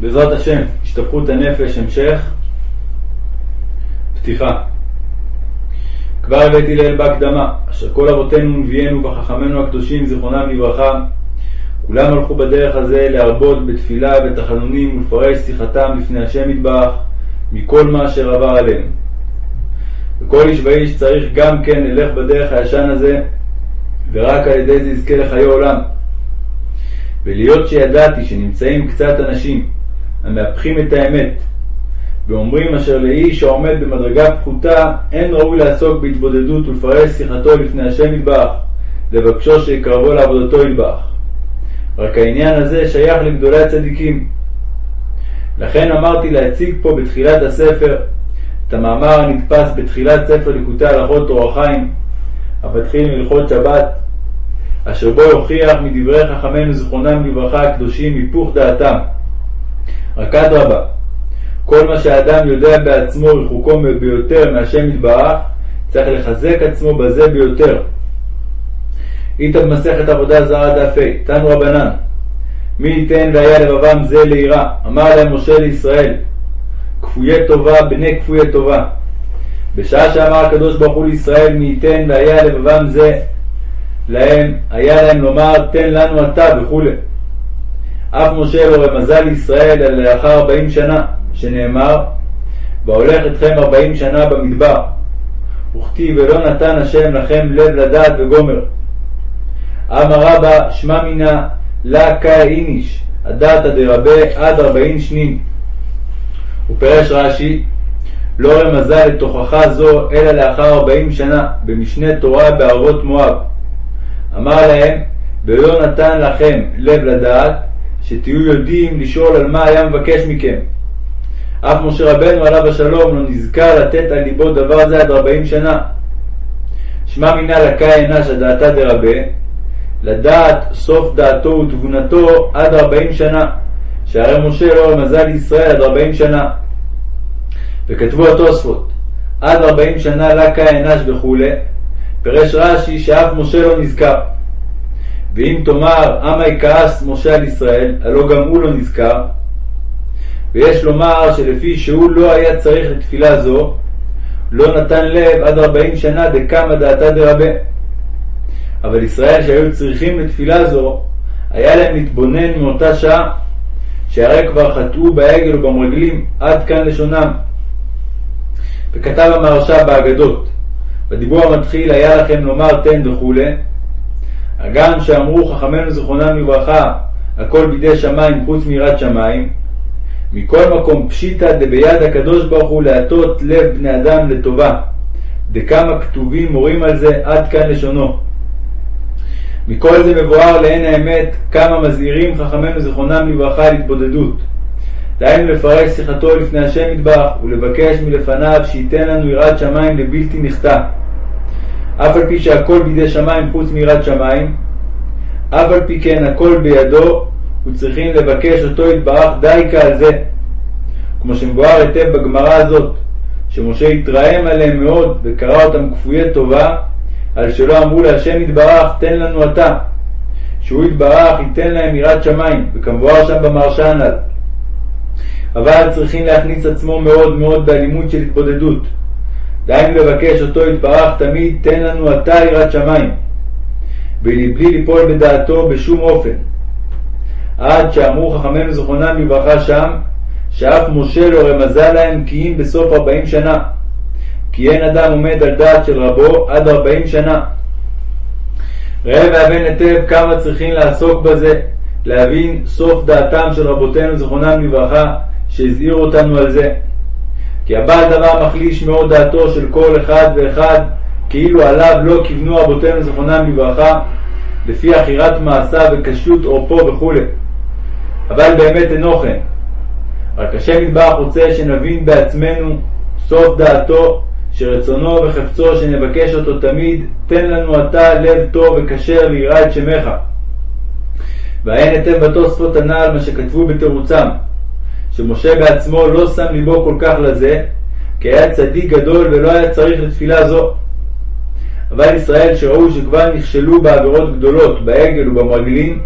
בעזרת השם, השתפכות הנפש, המשך, פתיחה. כבר הבאתי לאל בהקדמה, אשר כל אבותינו ונביאנו וחכמינו הקדושים, זיכרונם לברכה, כולם הלכו בדרך הזה להרבות בתפילה ובתחנונים ולפרש שיחתם לפני השם יתברך מכל מה אשר עבר עליהם. וכל איש ואיש צריך גם כן ללך בדרך הישן הזה, ורק על ידי זה יזכה לחיי עולם. ולהיות שידעתי שנמצאים קצת אנשים המהפכים את האמת, ואומרים אשר לאיש העומד במדרגה פחותה, אין ראוי לעסוק בהתבודדות ולפרש שיחתו לפני השם יתברך, לבקשו שיקרבו לעבודתו יתברך. רק העניין הזה שייך לגדולי הצדיקים. לכן אמרתי להציג פה בתחילת הספר את המאמר הנדפס בתחילת ספר ליקוטי הלכות אור החיים, המתחיל מלכות שבת, אשר בו יוכיח מדברי חכמינו זיכרונם לברכה הקדושים היפוך דעתם. רק אדרבה, כל מה שהאדם יודע בעצמו רחוקו ביותר מהשם יתברך, צריך לחזק עצמו בזה ביותר. איתא במסכת עבודה זרה דף ה', תנו רבנן, מי ייתן והיה לבבם זה ליראה, אמר להם משה לישראל, כפויי טובה בני כפויי טובה. בשעה שאמר הקדוש ברוך הוא לישראל מי ייתן והיה לבבם זה להם, היה להם לומר תן לנו אתה וכולי. אף משה לא רמזה לישראל אלא לאחר ארבעים שנה, שנאמר והולך אתכם ארבעים שנה במדבר. וכתיב ולא נתן השם לכם לב לדעת וגומר. אמר רבא שמע מינה לה קאי איניש הדתא דרבה עד ארבעים שנין. ופרש רש"י לא רמזה לתוכחה זו אלא לאחר ארבעים שנה במשנה תורה בערבות מואב. אמר להם ולא נתן לכם לב לדעת שתהיו יודעים לשאול על מה היה מבקש מכם. אף משה רבנו עליו השלום לא נזכר לתת על ליבו דבר זה עד ארבעים שנה. שמע מינה לקה אנש הדעתה דרבה, לדעת סוף דעתו ותבונתו עד ארבעים שנה, שהרי משה לא רמזה לישראל עד ארבעים שנה. וכתבו התוספות, עד ארבעים שנה לקה אנש וכולי, פירש רש"י שאף משה לא נזכר. ואם תאמר עמה יכעס משה על ישראל, הלא גם הוא לא נזכר. ויש לומר שלפי שהוא לא היה צריך לתפילה זו, לא נתן לב עד ארבעים שנה דקמא דעתה דרבה. אבל ישראל שהיו צריכים לתפילה זו, היה להם להתבונן מאותה שעה, שהרי כבר חטאו בעגל ובמרגלים, עד כאן לשונם. וכתב המהרש"א באגדות, בדיבור המתחיל היה לכם לומר תן וכולי, הגם שאמרו חכמינו זיכרונם לברכה, הכל בידי שמיים חוץ מיראת שמיים, מכל מקום פשיטא דביד הקדוש ברוך הוא להטות לב בני אדם לטובה, דכמה כתובים מורים על זה עד כאן לשונו. מכל זה מבואר לעין האמת כמה מזהירים חכמינו זיכרונם לברכה על התבודדות. דהיינו לפרש שיחתו לפני השם יתברך ולבקש מלפניו שייתן לנו יראת שמיים לבלתי נחטא. אף על פי שהכל בידי שמיים חוץ מיראת שמיים, אף על פי כן הכל בידו וצריכים לבקש אותו יתברך דייקה על זה. כמו שמבואר היטב בגמרא הזאת, שמשה התרעם עליהם מאוד וקרא אותם כפויי טובה, על שלא אמרו להשם יתברך תן לנו אתה, שהוא יתברך ייתן להם יראת שמיים, וכמבואר שם במרשה הנ"ל. אבל צריכים להכניס עצמו מאוד מאוד באלימות של התבודדות. דהיינו לבקש אותו יתברך תמיד תן לנו אתה יראת שמיים, ולבלי ליפול בדעתו בשום אופן. עד שאמרו חכמינו זכרונם לברכה שם, שאף משה לא רמזה להם כי אם בסוף ארבעים שנה, כי אין אדם עומד על דעת של רבו עד ארבעים שנה. ראה והבן היטב כמה צריכים לעסוק בזה, להבין סוף דעתם של רבותינו זכרונם לברכה, שהזהירו אותנו על זה. כי הבעל דבר מחליש מאוד דעתו של כל אחד ואחד, כאילו עליו לא כיוונו רבותינו זכרונם לברכה, לפי עכירת מעשיו וקשיות עורפו וכו'. אבל באמת אינו כן. רק השם יתברך רוצה שנבין בעצמנו סוף דעתו, שרצונו וחפצו שנבקש אותו תמיד, תן לנו אתה לב טוב וכשר ליראה את שמך. ועיין היטב בתוספות הנ"ל מה שכתבו בתירוצם, שמשה בעצמו לא שם ליבו כל כך לזה, כי היה צדיק גדול ולא היה צריך לתפילה זו. אבל ישראל שראו שכבר נכשלו בעבירות גדולות בעגל ובמרגלים,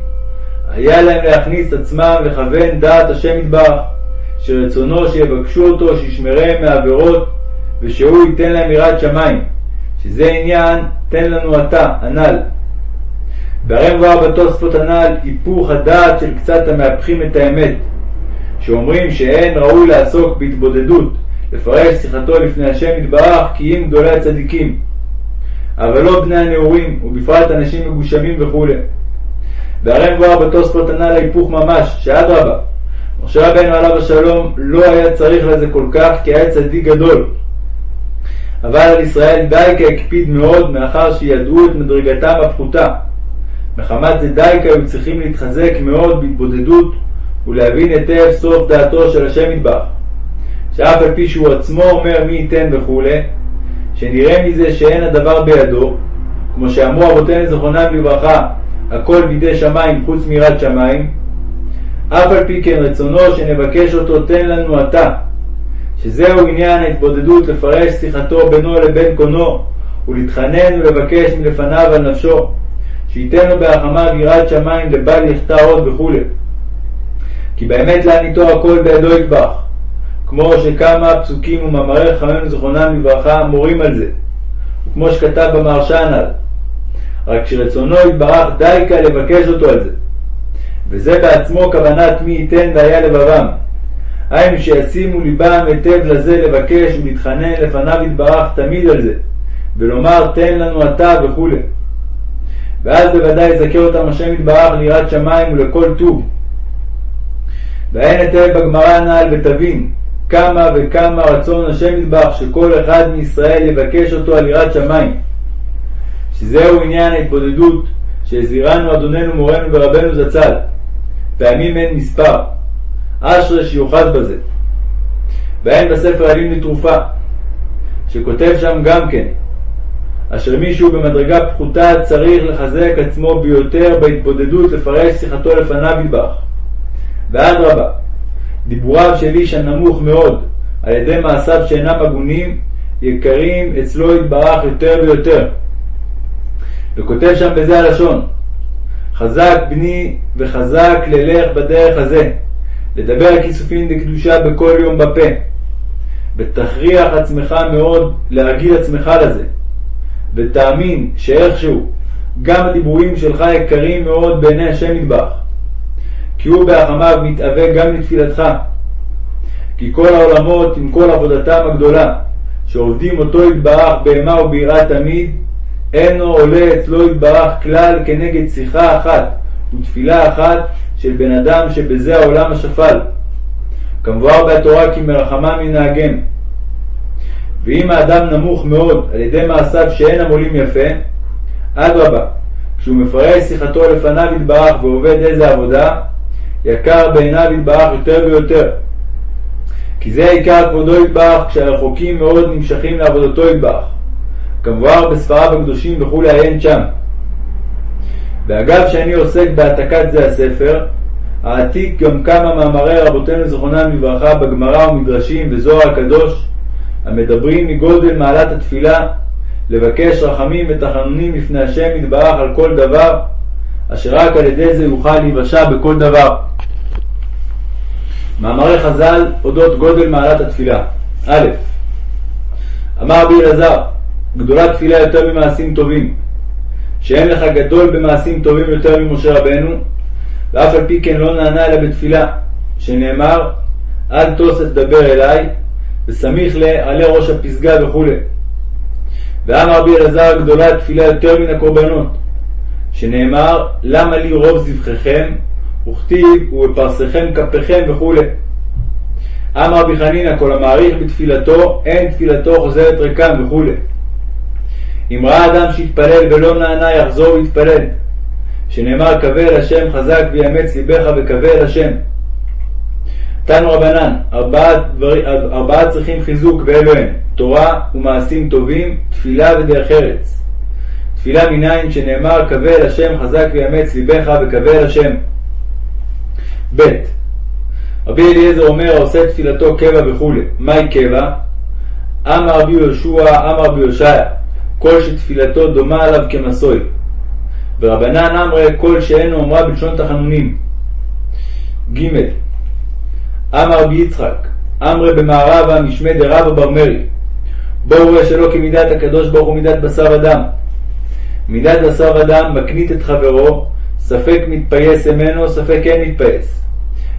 היה להם להכניס עצמם לכוון דעת השם יתברך, שרצונו שיבקשו אותו שישמרם מעבירות, ושהוא ייתן להם יראת שמיים, שזה עניין תן לנו אתה, הנ"ל. והרי מבואר בתוספות הנ"ל היפוך הדעת של קצת המהפכים את האמת, שאומרים שאין ראוי לעסוק בהתבודדות, לפרש שיחתו לפני השם יתברך כי אם גדולי הצדיקים, אבל לא בני הנעורים, ובפרט אנשים מגושמים וכו'. והרי מבואר בתוספות הנ"ל ההיפוך ממש, שאדרבה, משה רבנו עליו השלום לא היה צריך לזה כל כך כי היה צדיק גדול. אבל על ישראל דייקה הקפיד מאוד מאחר שידעו את מדרגתם הפחותה. מחמת זה דייקה היו צריכים להתחזק מאוד בהתבודדות ולהבין היטב סוף דעתו של השם יתברך. שאף על פי שהוא עצמו אומר מי ייתן וכולי, שנראה מזה שאין הדבר בידו, כמו שאמרו אבותינו זכרונם לברכה, הכל בידי שמיים חוץ מיראת שמיים, אף על פי כן רצונו שנבקש אותו תן לנו אתה, שזהו עניין ההתבודדות לפרש שיחתו בינו לבין קונו, ולהתחנן ולבקש מלפניו על נפשו, שייתן לו בהחמה ויראת שמיים לבל יחטא עוד וכו'. כי באמת לעניתו הכל בידו יטבח, כמו שכמה פסוקים ומאמרי חכמינו זכרונם לברכה מורים על זה, וכמו שכתב במהרש"א הנ"ל, רק שרצונו יתברך די קל לבקש אותו על זה. וזה בעצמו כוונת מי ייתן והיה לבבם. היינו שישימו ליבם היטב לזה לבקש ולהתחנן לפניו יתברך תמיד על זה, ולומר תן לנו אתה וכו'. ואז בוודאי יזכה אותם השם יתברך ליראת שמיים ולכל טוב. ואין היטב בגמרא הנ"ל ותבין כמה וכמה רצון השם יתברך שכל אחד מישראל יבקש אותו על יראת שמיים. שזהו עניין ההתבודדות שהזהירנו אדוננו מורנו ורבנו זצ"ל. פעמים אין מספר. אשרי שיוחז בזה. ואין בספר עלים לתרופה, שכותב שם גם כן, אשר מישהו במדרגה פחותה צריך לחזק עצמו ביותר בהתבודדות לפרש שיחתו לפניו ידבח. ואדרבה, דיבוריו של איש הנמוך מאוד על ידי מעשיו שאינם הגונים, יקרים אצלו יתברך יותר ויותר. וכותב שם בזה הלשון, חזק בני וחזק ללך בדרך הזה, לדבר על כיסופים דקדושה בכל יום בפה, ותכריח עצמך מאוד להרגיל עצמך לזה, ותאמין שאיכשהו גם הדיבורים שלך יקרים מאוד בעיני השם ידבח, כי הוא בהחמיו מתאווה גם לתפילתך, כי כל העולמות עם כל עבודתם הגדולה, שעובדים אותו יתברך בהמה וביראה תמיד, אינו עולה אצלו יתברך כלל כנגד שיחה אחת ותפילה אחת של בן אדם שבזה העולם השפל. כמבואר בתורה כי מרחמה מנהגם. ואם האדם נמוך מאוד על ידי מעשיו שאין המולים יפה, אדרבה, כשהוא מפרש שיחתו לפניו יתברך ועובד איזה עבודה, יקר בעיניו יתברך יותר ויותר. כי זה עיקר כבודו יתברך כשהרחוקים מאוד נמשכים לעבודתו יתברך. כמבואר בספריו הקדושים וכולי עיין שם. ואגב שאני עוסק בהעתקת זה הספר, העתיק גם כמה מאמרי רבותינו זכרונם לברכה בגמרא ומדרשים וזוהר הקדוש, המדברים מגודל מעלת התפילה, לבקש רחמים ותחנונים לפני השם יתברך על כל דבר, אשר רק על ידי זה יוכל להיוושע בכל דבר. מאמרי חז"ל אודות גודל מעלת התפילה א. אמר רבי אלעזר גדולה תפילה יותר ממעשים טובים, שאין לך גדול במעשים טובים יותר ממשה רבנו, ואף על פי כן לא נענה אלא בתפילה, שנאמר, אל תוס תדבר אליי, וסמיך לעלה ראש הפסגה וכו'. ואמר רבי אלעזר גדולה תפילה יותר מן הקורבנות, שנאמר, למה לי רוב זבחיכם, וכתיב, ובפרסכם כפיכם וכו'. אמר רבי חנינא כל המעריך בתפילתו, אין תפילתו חוזרת ריקם וכו'. אם ראה אדם שהתפלל ולא נענה יחזור ויתפלל. שנאמר קווה אל השם חזק ויאמץ ליבך וקווה אל השם. תנו רבנן, ארבעה, דבר, ארבעה צריכים חיזוק ואלו הם תורה ומעשים טובים, תפילה ודרך ארץ. תפילה מניין שנאמר קווה אל השם חזק ויאמץ ליבך וקווה אל השם. ב. רבי אליעזר אומר העושה תפילתו קבע וכולי. מהי קבע? אמר רבי יהושע, אמר רבי יושעיה כל שתפילתו דומה עליו כמסוי. ורבנן אמרי כל שאינו אומרה בלשון תחנונים. ג. אמר רבי יצחק, אמרי במערבה משמי דרבא בר מרי, בו רואה שלא כמידת הקדוש ברוך הוא מידת בשר ודם. מידת בשר ודם מקנית את חברו, ספק מתפייס ממנו, ספק כן מתפייס.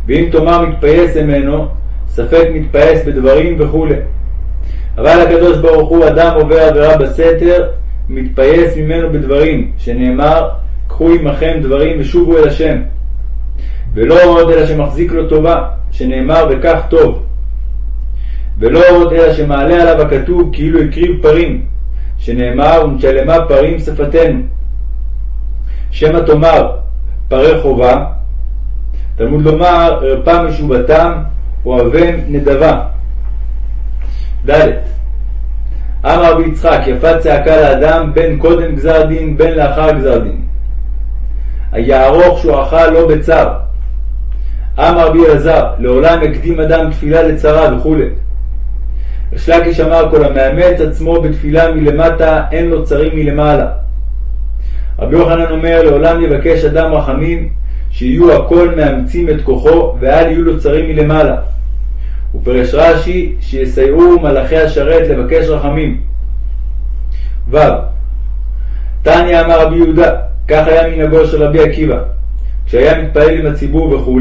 ואם תאמר מתפייס ממנו, ספק מתפייס בדברים וכו'. אבל הקדוש ברוך הוא אדם עובר עבירה בסתר, מתפייס ממנו בדברים, שנאמר, קחו עמכם דברים ושובו אל השם. ולא עוד אלא שמחזיק לו טובה, שנאמר וכך טוב. ולא עוד אלא שמעלה עליו הכתוב כאילו הקריב פרים, שנאמר ונשלמה פרים שפתנו. שמא תאמר פרי חובה, תלמוד לומר ערפה משובתם אוהבם נדבה. ד. אמר רבי יצחק יפה צעקה לאדם בין קודם גזר דין בין לאחר גזר דין. היערוך שועחה לא בצר. אמר רבי אלעזר לעולם יקדים אדם תפילה לצרה וכו'. ריש לקיש אמר כל המאמץ עצמו בתפילה מלמטה אין לו צרים מלמעלה. רבי יוחנן אומר לעולם יבקש אדם רחמים שיהיו הכל מאמצים את כוחו ואל יהיו לו צרים מלמעלה. ופרש רש"י שיסייעו מלאכי השרת לבקש רחמים. ו. תניא אמר רבי יהודה, כך היה מנהגו של רבי עקיבא, כשהיה מתפלל עם הציבור וכו',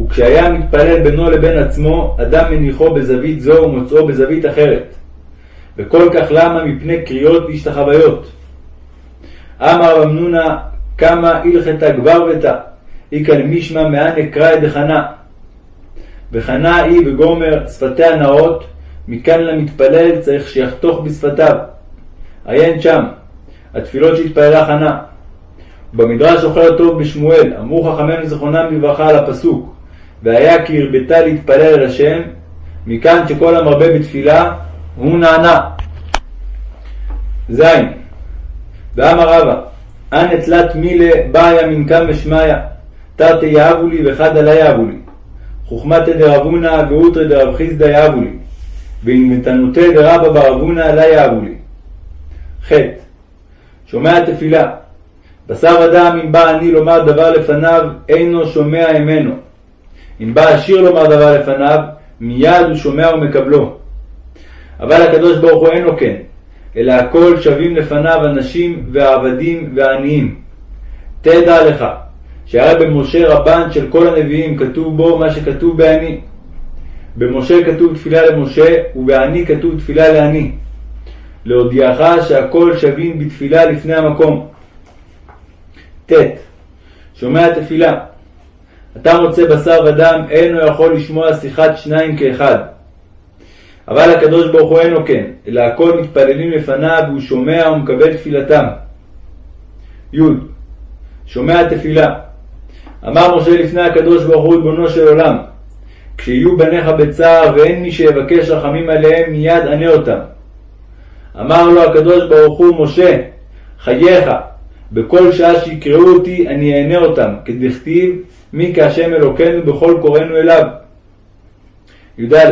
וכשהיה מתפלל בינו לבין עצמו, אדם מניחו בזווית זו ומוצאו בזווית אחרת. וכל כך למה מפני קריאות והשתחוויות. אמר רב נונה, כמה הלכתה גבר ותא, איכא למישמע מאן אקרא דחנה. וחנה היא בגומר שפתיה נאות, מכאן למתפלל צריך שיחתוך בשפתיו. עיין שם, התפילות שהתפללה חנה. במדרש אוכל טוב בשמואל, אמרו חכמינו זכרונם לברכה על הפסוק, והיה כי הרבתה להתפלל אל השם, מכאן שכל המרבה בתפילה, הוא נענה. ז. ואמר רבא, אנא תלת מילה באיה מנקם ושמיא, תרתי יאהבו לי וחדא לה יאהבו לי. חוכמתא דרבונה ואותרא דרב חיסדא יאהבו לי, ואינבנתנותא דרבא בר אבונה לה יאהבו לי. ח. שומע תפילה בשר ודם אם בא אני לומר דבר לפניו, אינו שומע ממנו. אם בא עשיר לומר דבר לפניו, מיד הוא שומע ומקבלו. אבל הקדוש ברוך הוא אינו כן, אלא הכל שווים לפניו הנשים והעבדים והעניים. תדע לך, שהרי במשה רבן של כל הנביאים כתוב בו מה שכתוב בעני. במשה כתוב תפילה למשה, ובעני כתוב תפילה לעני. להודיעך שהכל שווים בתפילה לפני המקום. ט. שומע תפילה אתה מוצא בשר ודם, אינו יכול לשמוע שיחת שניים כאחד. אבל הקדוש ברוך הוא אינו כן, אלא הכל מתפללים לפניו והוא שומע ומקבל תפילתם. י. שומע תפילה אמר משה לפני הקדוש ברוך הוא ריבונו של עולם, כשיהיו בניך בצער ואין מי שיבקש רחמים עליהם, מיד ענה אותם. אמר לו הקדוש ברוך הוא, משה, חייך, בכל שעה שיקראו אותי, אני אענה אותם, כדכתיב, מי כהשם אלוקינו בכל קוראנו אליו. י"א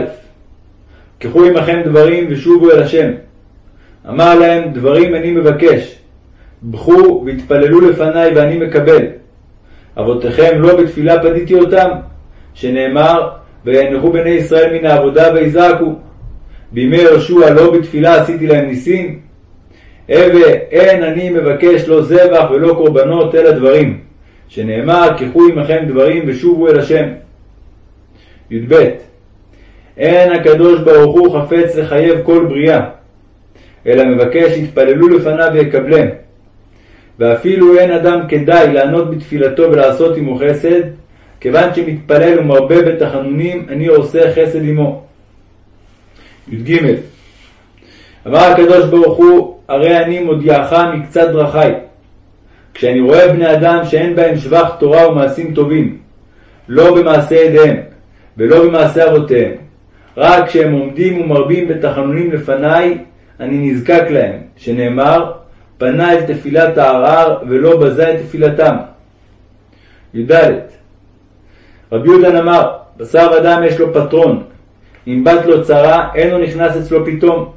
קחו עמכם דברים ושובו אל השם. אמר להם, דברים אני מבקש. בכו והתפללו לפניי ואני מקבל. אבותיכם לא בתפילה פדיתי אותם, שנאמר, וינחו בני ישראל מן העבודה ויזעקו. בימי יהושע לא בתפילה עשיתי להם ניסים. הווה אין אני מבקש לא זבח ולא קורבנות אלא דברים, שנאמר קחו עמכם דברים ושובו אל השם. י"ב אין הקדוש ברוך הוא חפץ לחייב כל בריאה, אלא מבקש יתפללו לפניו ויקבלם. ואפילו אין אדם כדאי לענות בתפילתו ולעשות עמו חסד, כיוון שמתפלל ומרבה בתחנונים, אני עושה חסד עמו. י"ג אמר הקדוש ברוך הוא, הרי אני מודיעך מקצת דרכי. כשאני רואה בני אדם שאין בהם שבח תורה ומעשים טובים, לא במעשה ידיהם ולא במעשה אבותיהם, רק כשהם עומדים ומרבים בתחנונים לפניי, אני נזקק להם, שנאמר, פנה אל תפילת הערר ולא בזה את תפילתם. י"ד רבי יהודן אמר, בשר ודם יש לו פטרון, אם בת לו צרה, אין לו נכנס אצלו פתאום,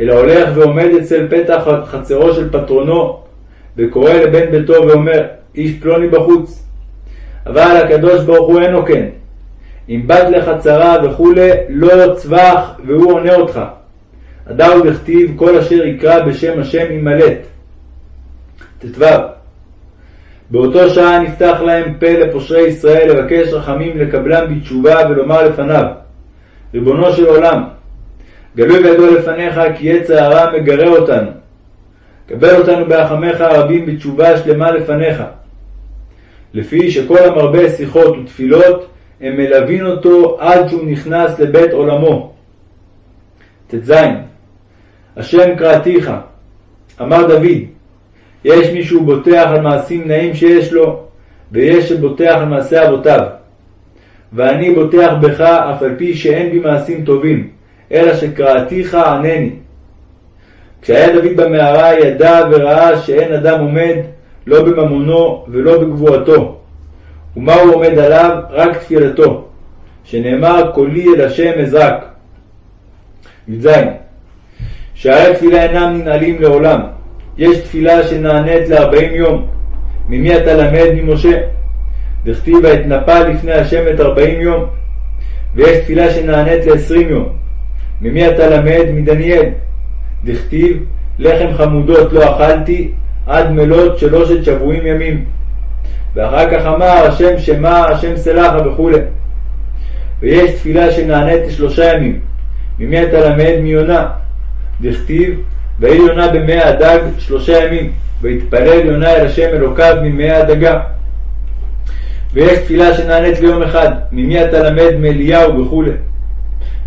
אלא הולך ועומד אצל פתח חצרו של פטרונו, וקורא לבן ביתו ואומר, איש פלוני בחוץ. אבל הקדוש ברוך הוא אינו כן. אם בת לך צרה וכולי, לא צבח והוא עונה אותך. הדר דכתיב כל אשר יקרא בשם השם ימלט. ט"ו באותו שעה נפתח להם פה לפושרי ישראל לבקש רחמים לקבלם בתשובה ולומר לפניו ריבונו של עולם, גלוי וידוע לפניך כי עץ הרע מגרה אותנו. קבל אותנו ברחמיך הרבים בתשובה שלמה לפניך. לפי שכל המרבה שיחות ותפילות הם מלווין אותו עד שהוא נכנס לבית עולמו. ט"ז השם קראתיך, אמר דוד, יש מי שהוא בוטח על מעשים נעים שיש לו, ויש שבוטח על מעשי אבותיו. ואני בוטח בך אף על פי שאין בי מעשים טובים, אלא שקראתיך ענני. כשהיה דוד במערה ידע וראה שאין אדם עומד לא בממונו ולא בגבורתו. ומה הוא עומד עליו? רק תפילתו, שנאמר קולי אל השם אזרק. י"ז שערי תפילה אינם ננעלים לעולם. יש תפילה שנענית לארבעים יום. ממי אתה למד? ממשה. דכתיב ואתנפל לפני השם את ארבעים יום. ויש תפילה שנענית לעשרים יום. ממי אתה למד? מדניאל. דכתיב לחם חמודות לא אכלתי עד מלות שלושת שבועים ימים. ואחר כך אמר השם שמע, השם סלחה וכו'. ויש תפילה שנענית לשלושה ימים. ממי אתה למד? מיונה. דכתיב ויהי יונה במי הדג שלושה ימים, ויתפלל יונה אל השם אלוקיו ממי הדגה. ויש תפילה שנענית ליום אחד, ממי אתה למד מאליהו וכו'.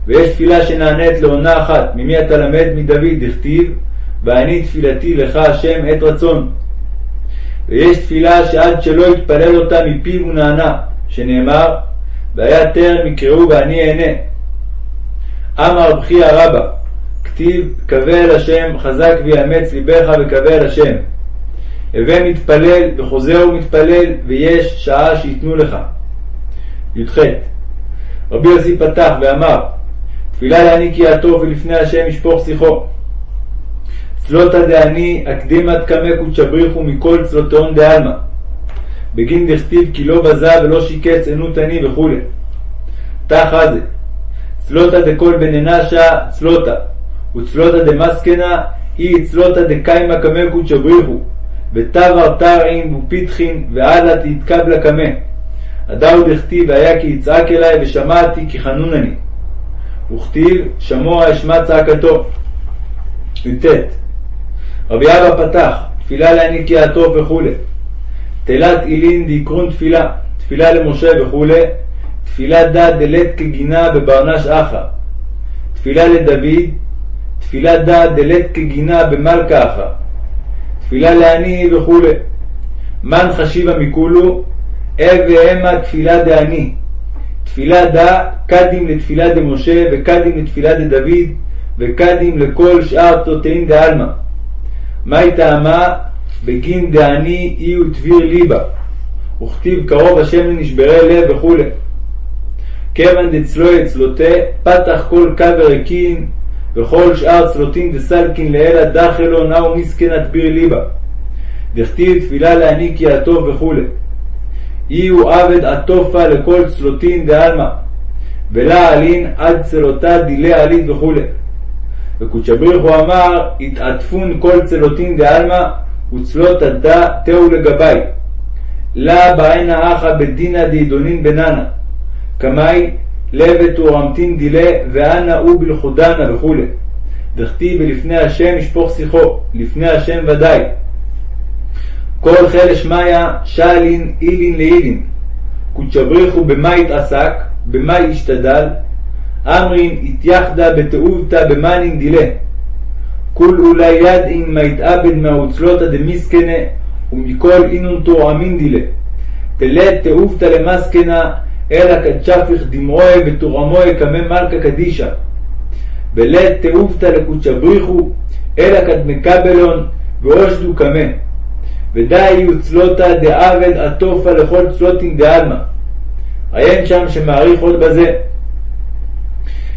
ויש תפילה שנענית לעונה אחת, ממי אתה למד מדוד, דכתיב, ואני תפילתי לך השם עת רצון. ויש תפילה שעד שלא יתפלל אותה מפיו הוא נענה, שנאמר, והיה טרם יקראו ואני אענה. אמר חייא רבא, כתיב קווה אל השם חזק ויאמץ ליבך וקווה אל השם. הווה מתפלל וחוזר ומתפלל ויש שעה שייתנו לך. י"ח רבי יוסי פתח ואמר תפילה לעני כי יעטוף ולפני השם ישפוך שיחו. צלותא דעני אקדימת קמא קודשבריחו מכל צלותיון דעלמא. בגין דכתיב כי לא בזה ולא שיקץ ענות אני וכו'. תא חזה צלותא דכל בננשה צלותא וצלותא דמסקנה אי צלותא דקיימא קמא קודשבריחו ותבר תרעין ופיתחין ואללה תתקבלה קמא. הדאו דכתיב והיה כי יצעק אלי ושמעתי כי חנונני. וכתיב שמוע אשמע צעקתו. י"ט רבי אבא פתח תפילה לעני כי יעטוף וכו' תלת אילין דיקרון תפילה תפילה למשה וכו' תפילה דה דלת כגינה בברנש אחא תפילה לדוד תפילה דה דלת כגינה במלכה אחא תפילה לעני וכו' מן חשיבה מכולו אב והמה תפילה דעני תפילה דה קדים לתפילה דמשה וקדים לתפילה דדוד וקדים לכל שאר תותאין דעלמא. מהי טעמה? בגין דעני אי ותביר ליבה, וכתיב קרוב השם לנשברי לב וכו'. כיוון דצלוי אצלותה, פתח כל קו ריקין, וכל שאר צלותין דסלקין לאלה דחלו נאו מסכנת ביר ליבה. דכתיב תפילה לעני כי הטוב וכו'. הוא עבד עטופה לכל צלותין דעלמא, ולה עלין עד צלותה דילי עלית וכו'. וקודשא בריך הוא אמר, התעטפון כל צלותין דעלמא וצלות הדא תהו לגבי. לה בעינה אחא בדינא דידונין בננה. קמאי לבת ורמתין דילה ואנה הוא בלכודנה וכו'. דכתיב ולפני השם ישפוך שיחו, לפני השם ודאי. כל חלש מאיה שאלין אילין לאילין. הוא במה התעסק, במה השתדל, אמרין התייחדה בתעובתא במאנין דילה. כול אולי ידעין מה יתאבד מהאוצלותא דמיסקנה ומכל אינון תורמין דילה. תלת תעובתא למסקנה אלא כדשפיך דמרוי ותורמוי קמא מלכה קדישא. ולית תעובתא לקודשא בריחו אלא כדמקבלון ואושדו קמא. ודי יוצלותא דעבד עטופה לכל צלותין דעלמא. עיין שם שמעריך עוד בזה.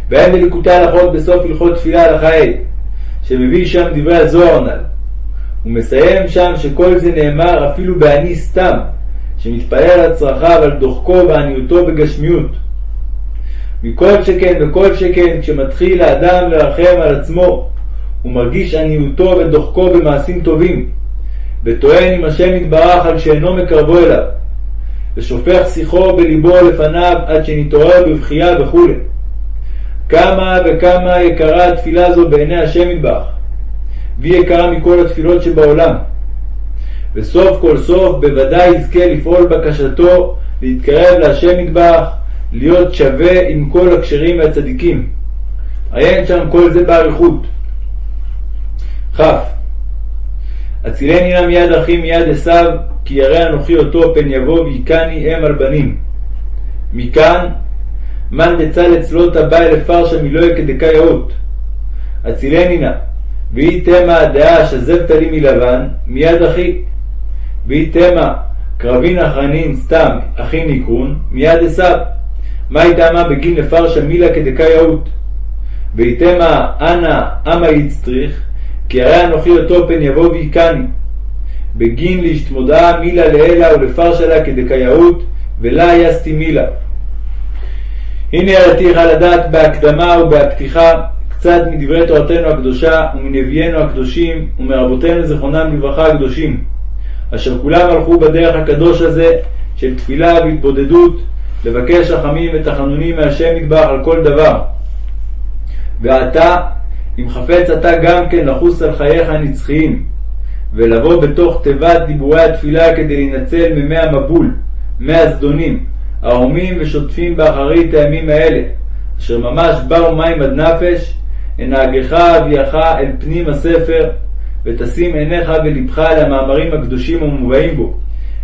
ואין בליקוטי הלכות בסוף הלכות תפילה הלכה ה', שמביא שם דברי הזוהר הנ"ל. הוא מסיים שם שכל זה נאמר אפילו באני סתם, שמתפלל על צרכיו, על דוחקו ועניותו בגשמיות. מכל שכן וכל שכן כשמתחיל האדם לרחם על עצמו, הוא מרגיש עניותו ודוחקו במעשים טובים, וטוען עם השם יתברך על שאינו מקרבו אליו, ושופך שיחו בליבו לפניו עד שנתעורר בבכייה וכו'. כמה וכמה יקרה התפילה הזו בעיני השם יתברך, והיא יקרה מכל התפילות שבעולם. וסוף כל סוף בוודאי יזכה לפעול בקשתו להתקרב להשם יתברך, להיות שווה עם כל הכשרים והצדיקים. עיין שם כל זה באריכות. כ. הצילני נא מיד אחי מיד עשיו, כי ירא אנוכי אותו פן יבוא והיכני אם על בנים. מכאן, מן דצל אצלות הבא אל פרשה מילואי כדקה יאות. הצילני נא, והיא תמה דעה שזבת לי מלבן, מיד אחי. והיא תמה קרבין אחרנין סתם אחי ניקרון, מיד עשיו. מה היא תמה בגין לפרשה מילה כדקה יאות. והיא תמה אנא אמה יצטריך, כי הרי אנוכי אותו פן יבוא והיכני. בגין להשתמודה מילה לאלה ולפרשה לה כדקייאות, ולה יסתי מילה. הנה הראתיך לדעת בהקדמה ובהפתיחה קצת מדברי תורתנו הקדושה ומנביאנו הקדושים ומרבותינו זיכרונם לברכה הקדושים, אשר כולם הלכו בדרך הקדוש הזה של תפילה והתבודדות, לבקש רחמים ותחנונים מהשם יתברך על כל דבר. ועתה אם חפץ אתה גם כן לחוס על חייך הנצחיים, ולבוא בתוך תיבת דיבורי התפילה כדי להינצל ממי המבול, מי הזדונים, ההומים ושוטפים באחרית הימים האלה, אשר ממש באו מים עד נפש, הנהגך אביאך אל פנים הספר, ותשים עיניך ולבך אל המאמרים הקדושים המובאים בו,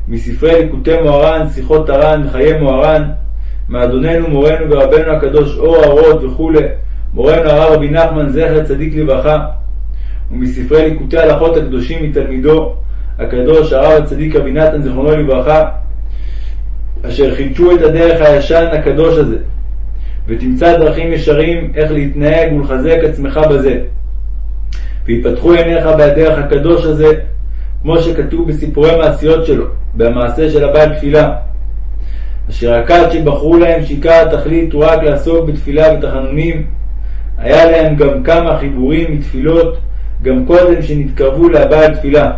מספרי ליקוטי מוהר"ן, שיחות הר"ן וחיי מוהר"ן, מאדוננו מורנו ורבנו הקדוש אור האורות וכו', מורנו הרב רבי נחמן זכר צדיק לברכה, ומספרי ליקוטי הלכות הקדושים מתלמידו הקדוש הרב הצדיק רבי נתן זיכרונו לברכה, אשר חידשו את הדרך הישן הקדוש הזה, ותמצא דרכים ישרים איך להתנהג ולחזק עצמך בזה. ויפתחו עיניך בדרך הקדוש הזה, כמו שכתוב בסיפורי מעשיות שלו, במעשה של הבעל תפילה. אשר הכת שבחרו להם שעיקר התכלית הוא רק לעסוק בתפילה ותחנונים, היה להם גם כמה חיבורים מתפילות גם קודם שנתקרבו להבעל תפילה,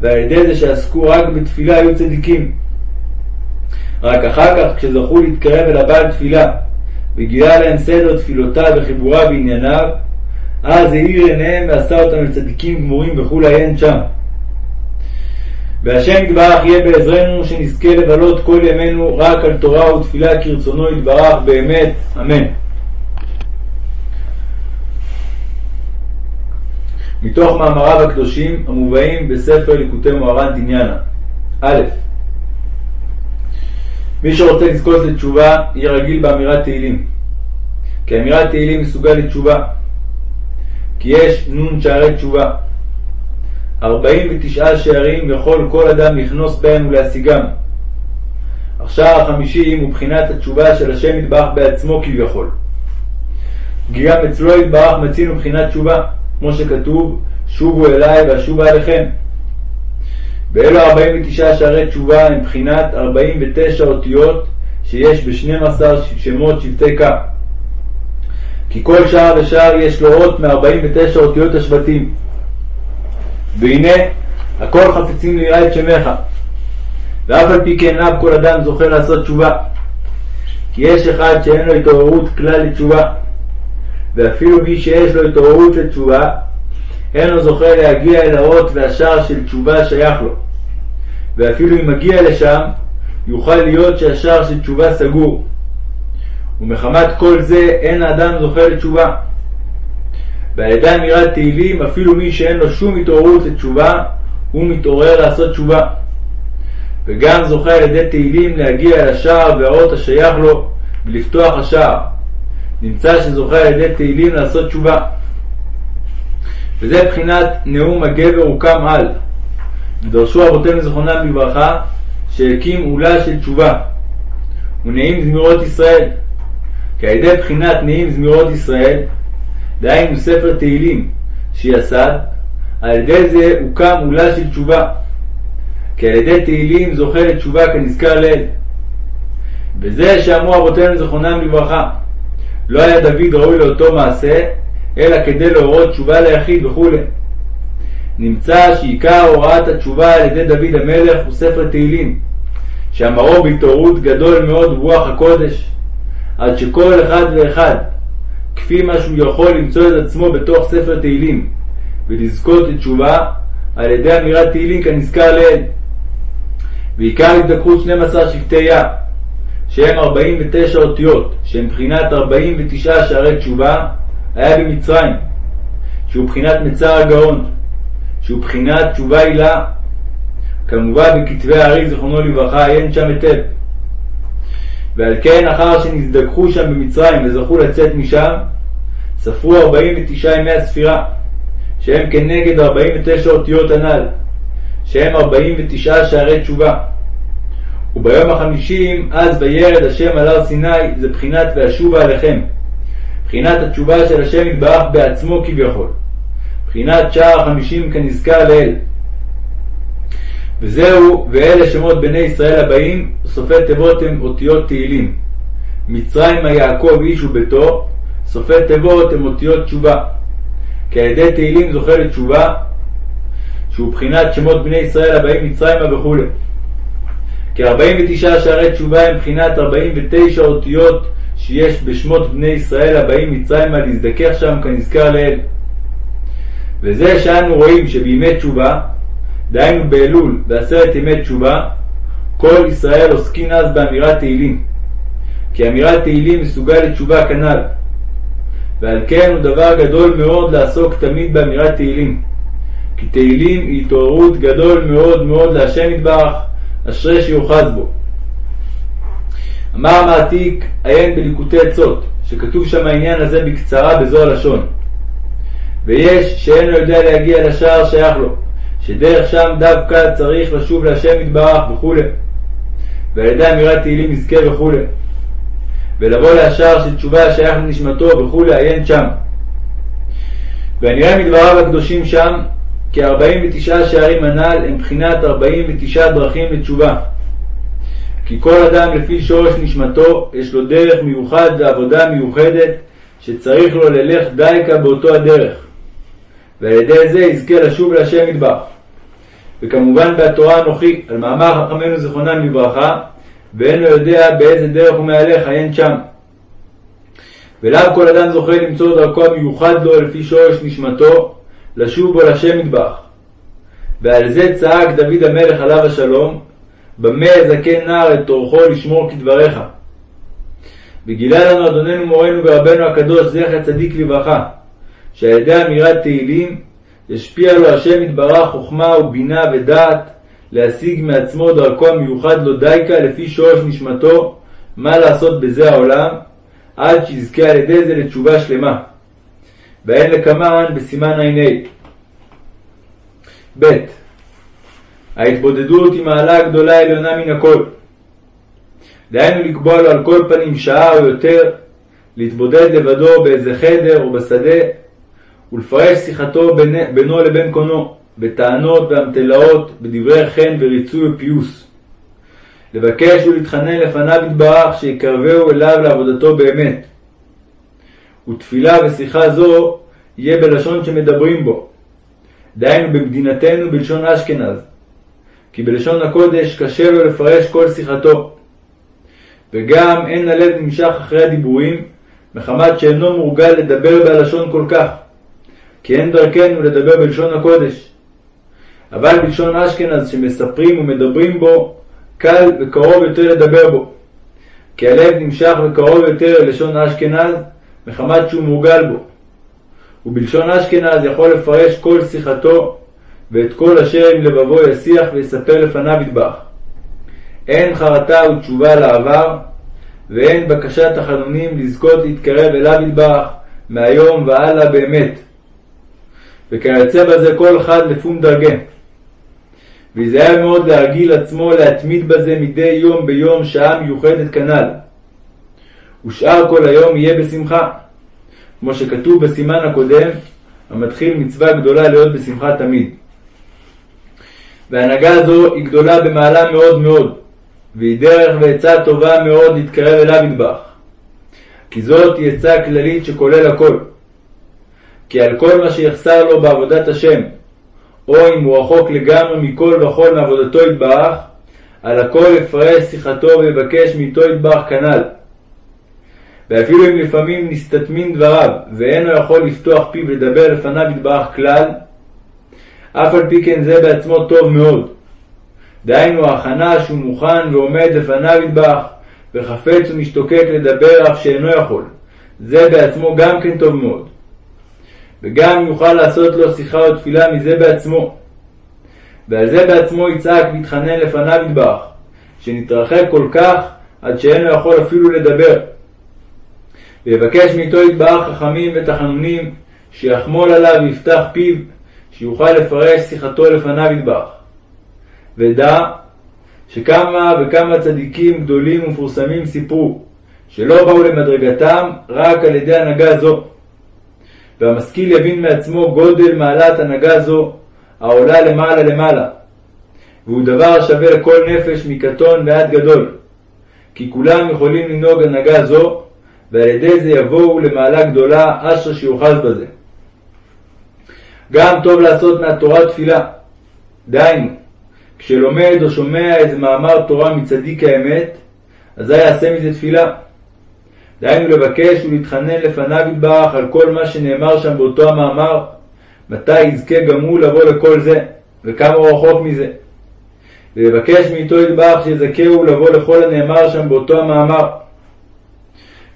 ועל ידי זה שעסקו רק בתפילה היו צדיקים. רק אחר כך כשזכו להתקרב אל הבעל תפילה, וגילה להם סדר תפילותיו וחיבוריו וענייניו, אז האיר עיניהם ועשה אותם לצדיקים גמורים וכולי אין שם. והשם יתברך יהיה בעזרנו שנזכה לבלות כל ימינו רק על תורה ותפילה כרצונו יתברך באמת, אמן. מתוך מאמריו הקדושים המובאים בספר ליקוטי מוהר"ן דניאנה. א. מי שרוצה לזכות לתשובה יהיה רגיל באמירת תהילים. כי אמירת תהילים מסוגל לתשובה. כי יש נון שערי תשובה. ארבעים ותשעה שערים יכול כל אדם לכנוס בהם ולהשיגם. השער החמישי הוא בחינת התשובה של השם יתברך בעצמו כביכול. כי גם אצלו יתברך מצינו בחינת תשובה. כמו שכתוב, שובו אליי ואשובה אליכם. ואלו 49 שערי תשובה הם בחינת 49 אותיות שיש ב-12 שמות שבטי כ'. כי כל שער ושער יש לו אות מ-49 אותיות השבטים. והנה, הכל חפצים ליראה את שמך. ואף על פי כן אף כל אדם זוכה לעשות תשובה. כי יש אחד שאין לו התעוררות כלל לתשובה. ואפילו מי שיש לו התעוררות לתשובה, אין לו זוכה להגיע אל האות והשער של תשובה שייך לו. ואפילו אם מגיע לשם, יוכל להיות שהשער של תשובה סגור. ומחמת כל זה אין האדם זוכה לתשובה. ועל ידי אמירת תהילים, אפילו מי שאין לו שום התעוררות לתשובה, הוא מתעורר לעשות תשובה. וגם זוכה על ידי תהילים להגיע אל השער והאות השייך לו ולפתוח השער. נמצא שזוכה על ידי תהילים לעשות תשובה. וזה מבחינת נאום הגבר הוקם על. ודרשו אבותינו זכרונם לברכה שהקים עולה של תשובה. ונעים זמירות ישראל. כי על ידי בחינת נעים זמירות ישראל, דהיינו ספר תהילים שיסד, על ידי זה הוקם עולה של תשובה. כי על ידי תהילים זוכה לתשובה כנזכר לעיל. וזה שאמרו אבותינו זכרונם לברכה, לא היה דוד ראוי לאותו מעשה, אלא כדי להורות תשובה ליחיד וכו'. נמצא שעיקר הוראת התשובה על ידי דוד המלך הוא ספר תהילים, שאמרו בהתעוררות גדול מאוד ברוח הקודש, עד שכל אחד ואחד, כפי מה שהוא יכול למצוא את עצמו בתוך ספר תהילים, ולזכות לתשובה על ידי אמירת תהילים כנזכר לעיל. ועיקר הזדקרות 12 שבטי יה, שהם 49 אותיות, שהם בחינת 49 שערי תשובה, היה במצרים, שהוא בחינת מצר הגאון, שהוא בחינת תשובה הילה, כמובן בכתבי הארי זיכרונו לברכה, עיין שם היטב. ועל כן אחר שנזדככו שם במצרים וזכו לצאת משם, ספרו 49 ימי הספירה, שהם כנגד 49 אותיות הנ"ל, שהם 49 שערי תשובה. וביום החמישים אז וירד השם על הר סיני, זה בחינת ואשובה עליכם. בחינת התשובה של השם יתברך בעצמו כביכול. בחינת שער החמישים כנזכר לעיל. וזהו, ואלה שמות בני ישראל הבאים, סופי תיבות הם אותיות תהילים. מצרים יעקב איש וביתו, סופי תיבות הם אותיות תשובה. כי על ידי תהילים זוכה לתשובה, שהוא בחינת שמות בני ישראל הבאים מצרימה וכו'. כ-49 שערי תשובה הם בחינת 49 אותיות שיש בשמות בני ישראל הבאים מצרימה להזדכך שם כנזכר לעיל. וזה שאנו רואים שבימי תשובה, דהיינו באלול בעשרת ימי תשובה, כל ישראל עוסקין אז באמירת תהילים. כי אמירת תהילים מסוגל לתשובה כנ"ל. ועל כן הוא דבר גדול מאוד לעסוק תמיד באמירת תהילים. כי תהילים היא התעוררות גדול מאוד מאוד להשם יתברך, אשרי שיוחז בו. אמר המעתיק, עיין בליקוטי עצות, שכתוב שם העניין הזה בקצרה בזו הלשון. ויש שאינו יודע להגיע לשער שייך לו, שדרך שם דווקא צריך לשוב להשם יתברך וכו', ועל ידי אמירת תהילים יזכה וכו', ולבוא לשער של תשובה השייך לנשמתו וכו', עיין שם. והנראה מדבריו הקדושים שם, כי-49 שערים הנ"ל הם בחינת 49 דרכים לתשובה. כי כל אדם לפי שורש נשמתו, יש לו דרך מיוחד ועבודה מיוחדת, שצריך לו ללך דייקה באותו הדרך. ועל ידי זה יזכה לשוב להשם ידבח. וכמובן בהתורה הנוכחית, על מאמר חכמינו זיכרונם לברכה, ואינו יודע באיזה דרך הוא מהלך, עיין שם. ולאו כל אדם זוכה למצוא דרכו המיוחד לו לפי שורש נשמתו, לשוב בו לשם ידבח. ועל זה צעק דוד המלך עליו השלום, במה יזכה נער את טורחו לשמור כדבריך. וגילה לנו אדוננו מורנו ורבנו הקדוש זכר צדיק לברכה, שעל ידי אמירת תהילים ישפיע לו השם יתברך חוכמה ובינה ודעת להשיג מעצמו דרכו המיוחד לו דייקה לפי שורש נשמתו מה לעשות בזה העולם עד שיזכה על ידי זה לתשובה שלמה. ואין לקמן בסימן ע"ה. ב. ההתבודדות היא מעלה גדולה עליונה מן הכל. דהיינו לקבוע לו על כל פנים שעה או יותר, להתבודד לבדו באיזה חדר או בשדה, ולפרש שיחתו בינו לבין קונו, בטענות ואמתלאות, בדברי חן וריצוי ופיוס. לבקש ולהתחנן לפניו יתברך שיקרבהו אליו לעבודתו באמת. ותפילה ושיחה זו יהיה בלשון שמדברים בו, דהיינו במדינתנו בלשון אשכנז, כי בלשון הקודש קשה לו לפרש כל שיחתו. וגם אין הלב נמשך אחרי הדיבורים, מחמת שאינו מורגל לדבר בלשון כל כך, כי אין דרכנו לדבר בלשון הקודש. אבל בלשון אשכנז שמספרים ומדברים בו, קל וקרוב יותר לדבר בו. כי הלב נמשך וקרוב יותר ללשון אשכנז, מחמת שהוא מורגל בו. ובלשון אשכנז יכול לפרש כל שיחתו, ואת כל אשר עם לבבו יסיח ויספר לפניו ידבח. אין חרטה ותשובה לעבר, ואין בקשת החנונים לזכות להתקרב אליו ידבח מהיום והלאה באמת. וכיוצא בזה כל אחד לפום דרגה. ויזהר מאוד להרגיל עצמו להתמיד בזה מדי יום ביום שעה מיוחדת כנ"ל. ושאר כל היום יהיה בשמחה. כמו שכתוב בסימן הקודם, המתחיל מצווה גדולה להיות בשמחה תמיד. והנהגה זו היא גדולה במעלה מאוד מאוד, והיא דרך ועצה טובה מאוד להתקרב אליו ידבח. כי זאת היא עצה כללית שכולל הכל. כי על כל מה שיחסר לו בעבודת השם, או אם הוא רחוק לגמרי מכל וכל מעבודתו יתברך, על הכל יפרש שיחתו ויבקש מאיתו יתברך כנ"ל. ואפילו אם לפעמים נסתתמין דבריו, ואינו יכול לפתוח פיו לדבר לפניו יתברך כלל, אף על פי כן זה בעצמו טוב מאוד. דהיינו ההכנה שהוא מוכן ועומד לפניו יתברך, וחפץ ומשתוקק לדבר אף שאינו יכול. זה בעצמו גם כן טוב מאוד. וגם יוכל לעשות לו שיחה או תפילה מזה בעצמו. ועל זה בעצמו יצעק ויתחנן לפניו יתברך, שנתרחק כל כך עד שאינו יכול אפילו לדבר. ויבקש מאיתו יתברך חכמים ותחנונים, שיחמול עליו ויפתח פיו, שיוכל לפרש שיחתו לפניו יתברך. ודע שכמה וכמה צדיקים גדולים ומפורסמים סיפרו שלא באו למדרגתם רק על ידי הנהגה זו. והמשכיל יבין מעצמו גודל מעלת הנהגה זו העולה למעלה למעלה, והוא דבר השווה לכל נפש מקטון ועד גדול, כי כולם יכולים לנהוג הנהגה זו, ועל ידי זה יבואו למעלה גדולה אשר שיוחז בזה. גם טוב לעשות מהתורה תפילה, דהיינו, כשלומד או שומע איזה מאמר תורה מצדיק האמת, אזי יעשה מזה תפילה. דהיינו לבקש ולהתחנן לפניו יתברך על כל מה שנאמר שם באותו המאמר, מתי יזכה גם הוא לבוא לכל זה, וכמה הוא רחוק מזה. ולבקש מאיתו יתברך שיזכהו לבוא לכל הנאמר שם באותו המאמר.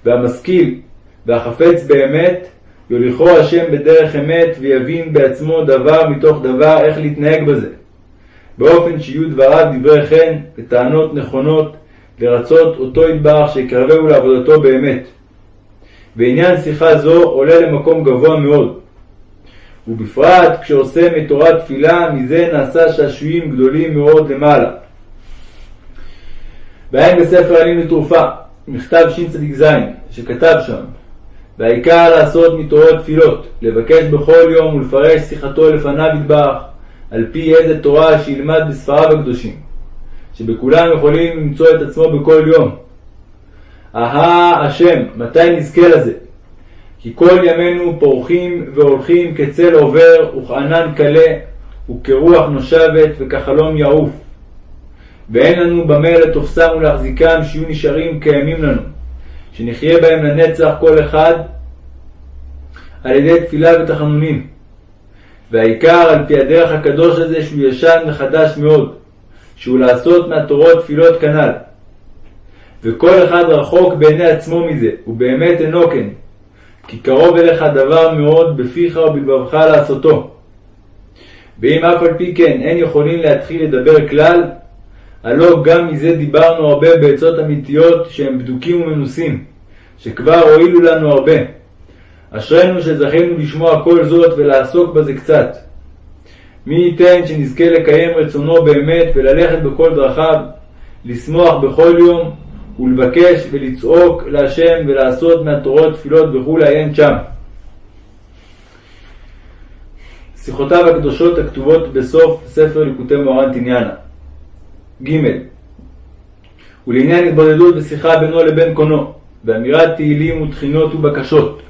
והמשכיל והחפץ באמת, יוליכו השם בדרך אמת ויבין בעצמו דבר מתוך דבר איך להתנהג בזה. באופן שיהיו דבריו דברי חן וטענות נכונות לרצות אותו יתברך שיקרבהו לעבודתו באמת. ועניין שיחה זו עולה למקום גבוה מאוד. ובפרט כשעושה מתורת תפילה, מזה נעשה שעשועים גדולים מאוד למעלה. והן בספר עלים לתרופה, מכתב שצ"ז, שכתב שם, והעיקר לעשות מתורות תפילות, לבקש בכל יום ולפרש שיחתו לפניו יתברך, על פי איזה תורה שילמד בספריו הקדושים, שבכולם יכולים למצוא את עצמו בכל יום. אהה השם, מתי נזכה לזה? כי כל ימינו פורחים והולכים כצל עובר וכענן קלה וכרוח נושבת וכחלום יעוף. ואין לנו במה לתופסם ולהחזיקם שיהיו נשארים קיימים לנו, שנחיה בהם לנצח כל אחד על ידי תפילה ותחנונים. והעיקר על פי הדרך הקדוש הזה שהוא ישן וחדש מאוד, שהוא לעשות מהתורות תפילות כנ"ל. וכל אחד רחוק בעיני עצמו מזה, ובאמת אינו כן, כי קרוב אליך דבר מאוד בפיך ובלבבך לעשותו. ואם אף על פי כן אין יכולים להתחיל לדבר כלל, הלא גם מזה דיברנו הרבה בעצות אמיתיות שהם בדוקים ומנוסים, שכבר הועילו לנו הרבה. אשרינו שזכינו לשמוע כל זאת ולעסוק בזה קצת. מי ייתן שנזכה לקיים רצונו באמת וללכת בכל דרכיו, לשמוח בכל יום ולבקש ולצעוק להשם ולעשות מהתורות תפילות וכולי אין שם. שיחותיו הקדושות הכתובות בסוף ספר ליקוטי מוהר"ן תניאנה. ג. ולעניין התבודדות בשיחה בינו לבין קונו, באמירת תהילים ותחינות ובקשות.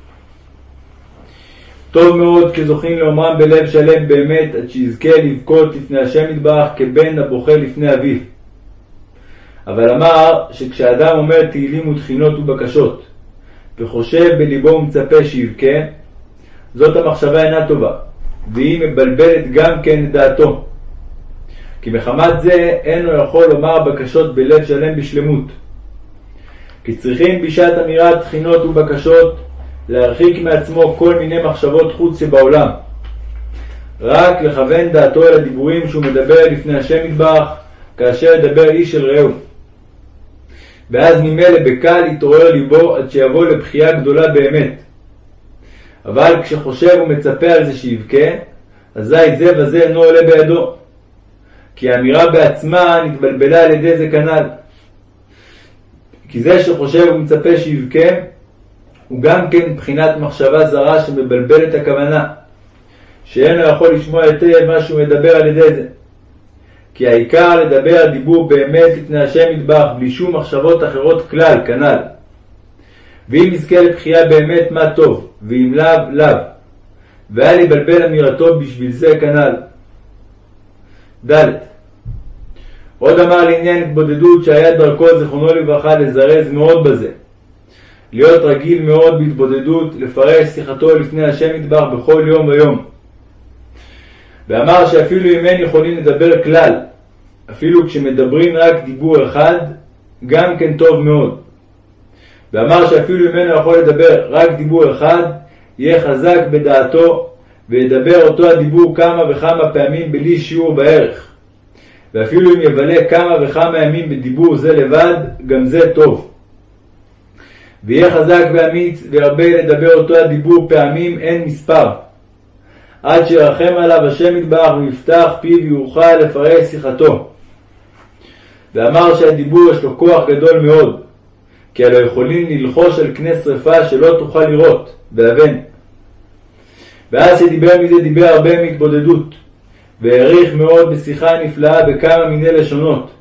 טוב מאוד כזוכים לאומרם בלב שלם באמת, עד שיזכה לבכות לפני השם יתברך כבן הבוכה לפני אביו. אבל אמר שכשאדם אומר תהילים ותחינות ובקשות, וחושב בלבו ומצפה שיבכה, זאת המחשבה אינה טובה, והיא מבלבלת גם כן את דעתו. כי מחמת זה אינו יכול לומר בקשות בלב שלם בשלמות. כי צריכים בשעת אמירת תחינות ובקשות להרחיק מעצמו כל מיני מחשבות חוץ שבעולם. רק לכוון דעתו אל הדיבורים שהוא מדבר לפני השם יתברך, כאשר ידבר איש אל רעהו. ואז ממילא בקל יתעורר ליבו עד שיבוא לבכייה גדולה באמת. אבל כשחושב ומצפה על זה שיבכה, אזי זה וזה אינו עולה בידו. כי האמירה בעצמה נתבלבלה על ידי זה כנ"ל. כי זה שחושב ומצפה שיבכה, הוא גם כן בחינת מחשבה זרה שמבלבל את הכוונה, שאינו יכול לשמוע היטב מה שהוא מדבר על ידי זה. כי העיקר לדבר דיבור באמת לפני השם יתברך, בלי שום מחשבות אחרות כלל, כנ"ל. ואם נזכה לבחייה באמת, מה טוב, ואם לאו, לאו. ואל יבלבל אמירתו בשביל זה כנ"ל. ד. עוד אמר לעניין התבודדות שהיה דרכו זיכרונו לברכה לזרז מאוד בזה. להיות רגיל מאוד בהתבודדות, לפרש שיחתו לפני השם יתברך בכל יום ויום. ואמר שאפילו אם אין יכולים לדבר כלל, אפילו כשמדברים רק דיבור אחד, גם כן טוב מאוד. ואמר שאפילו אם אינו יכול לדבר רק דיבור אחד, יהיה חזק בדעתו, וידבר אותו הדיבור כמה וכמה פעמים בלי שיעור בערך. ואפילו אם יבלה כמה וכמה ימים בדיבור זה לבד, גם זה טוב. ויהיה חזק ואמיץ, וירבה לדבר אותו הדיבור פעמים אין מספר. עד שירחם עליו השם יתברך ויפתח פיו ויוכל לפרש שיחתו. ואמר שהדיבור יש לו כוח גדול מאוד, כי הלא יכולים ללחוש על קנה שרפה שלא תוכל לראות, בהבן. ואז שדיבר מזה דיבר הרבה מהתבודדות, והעריך מאוד בשיחה נפלאה בכמה מיני לשונות.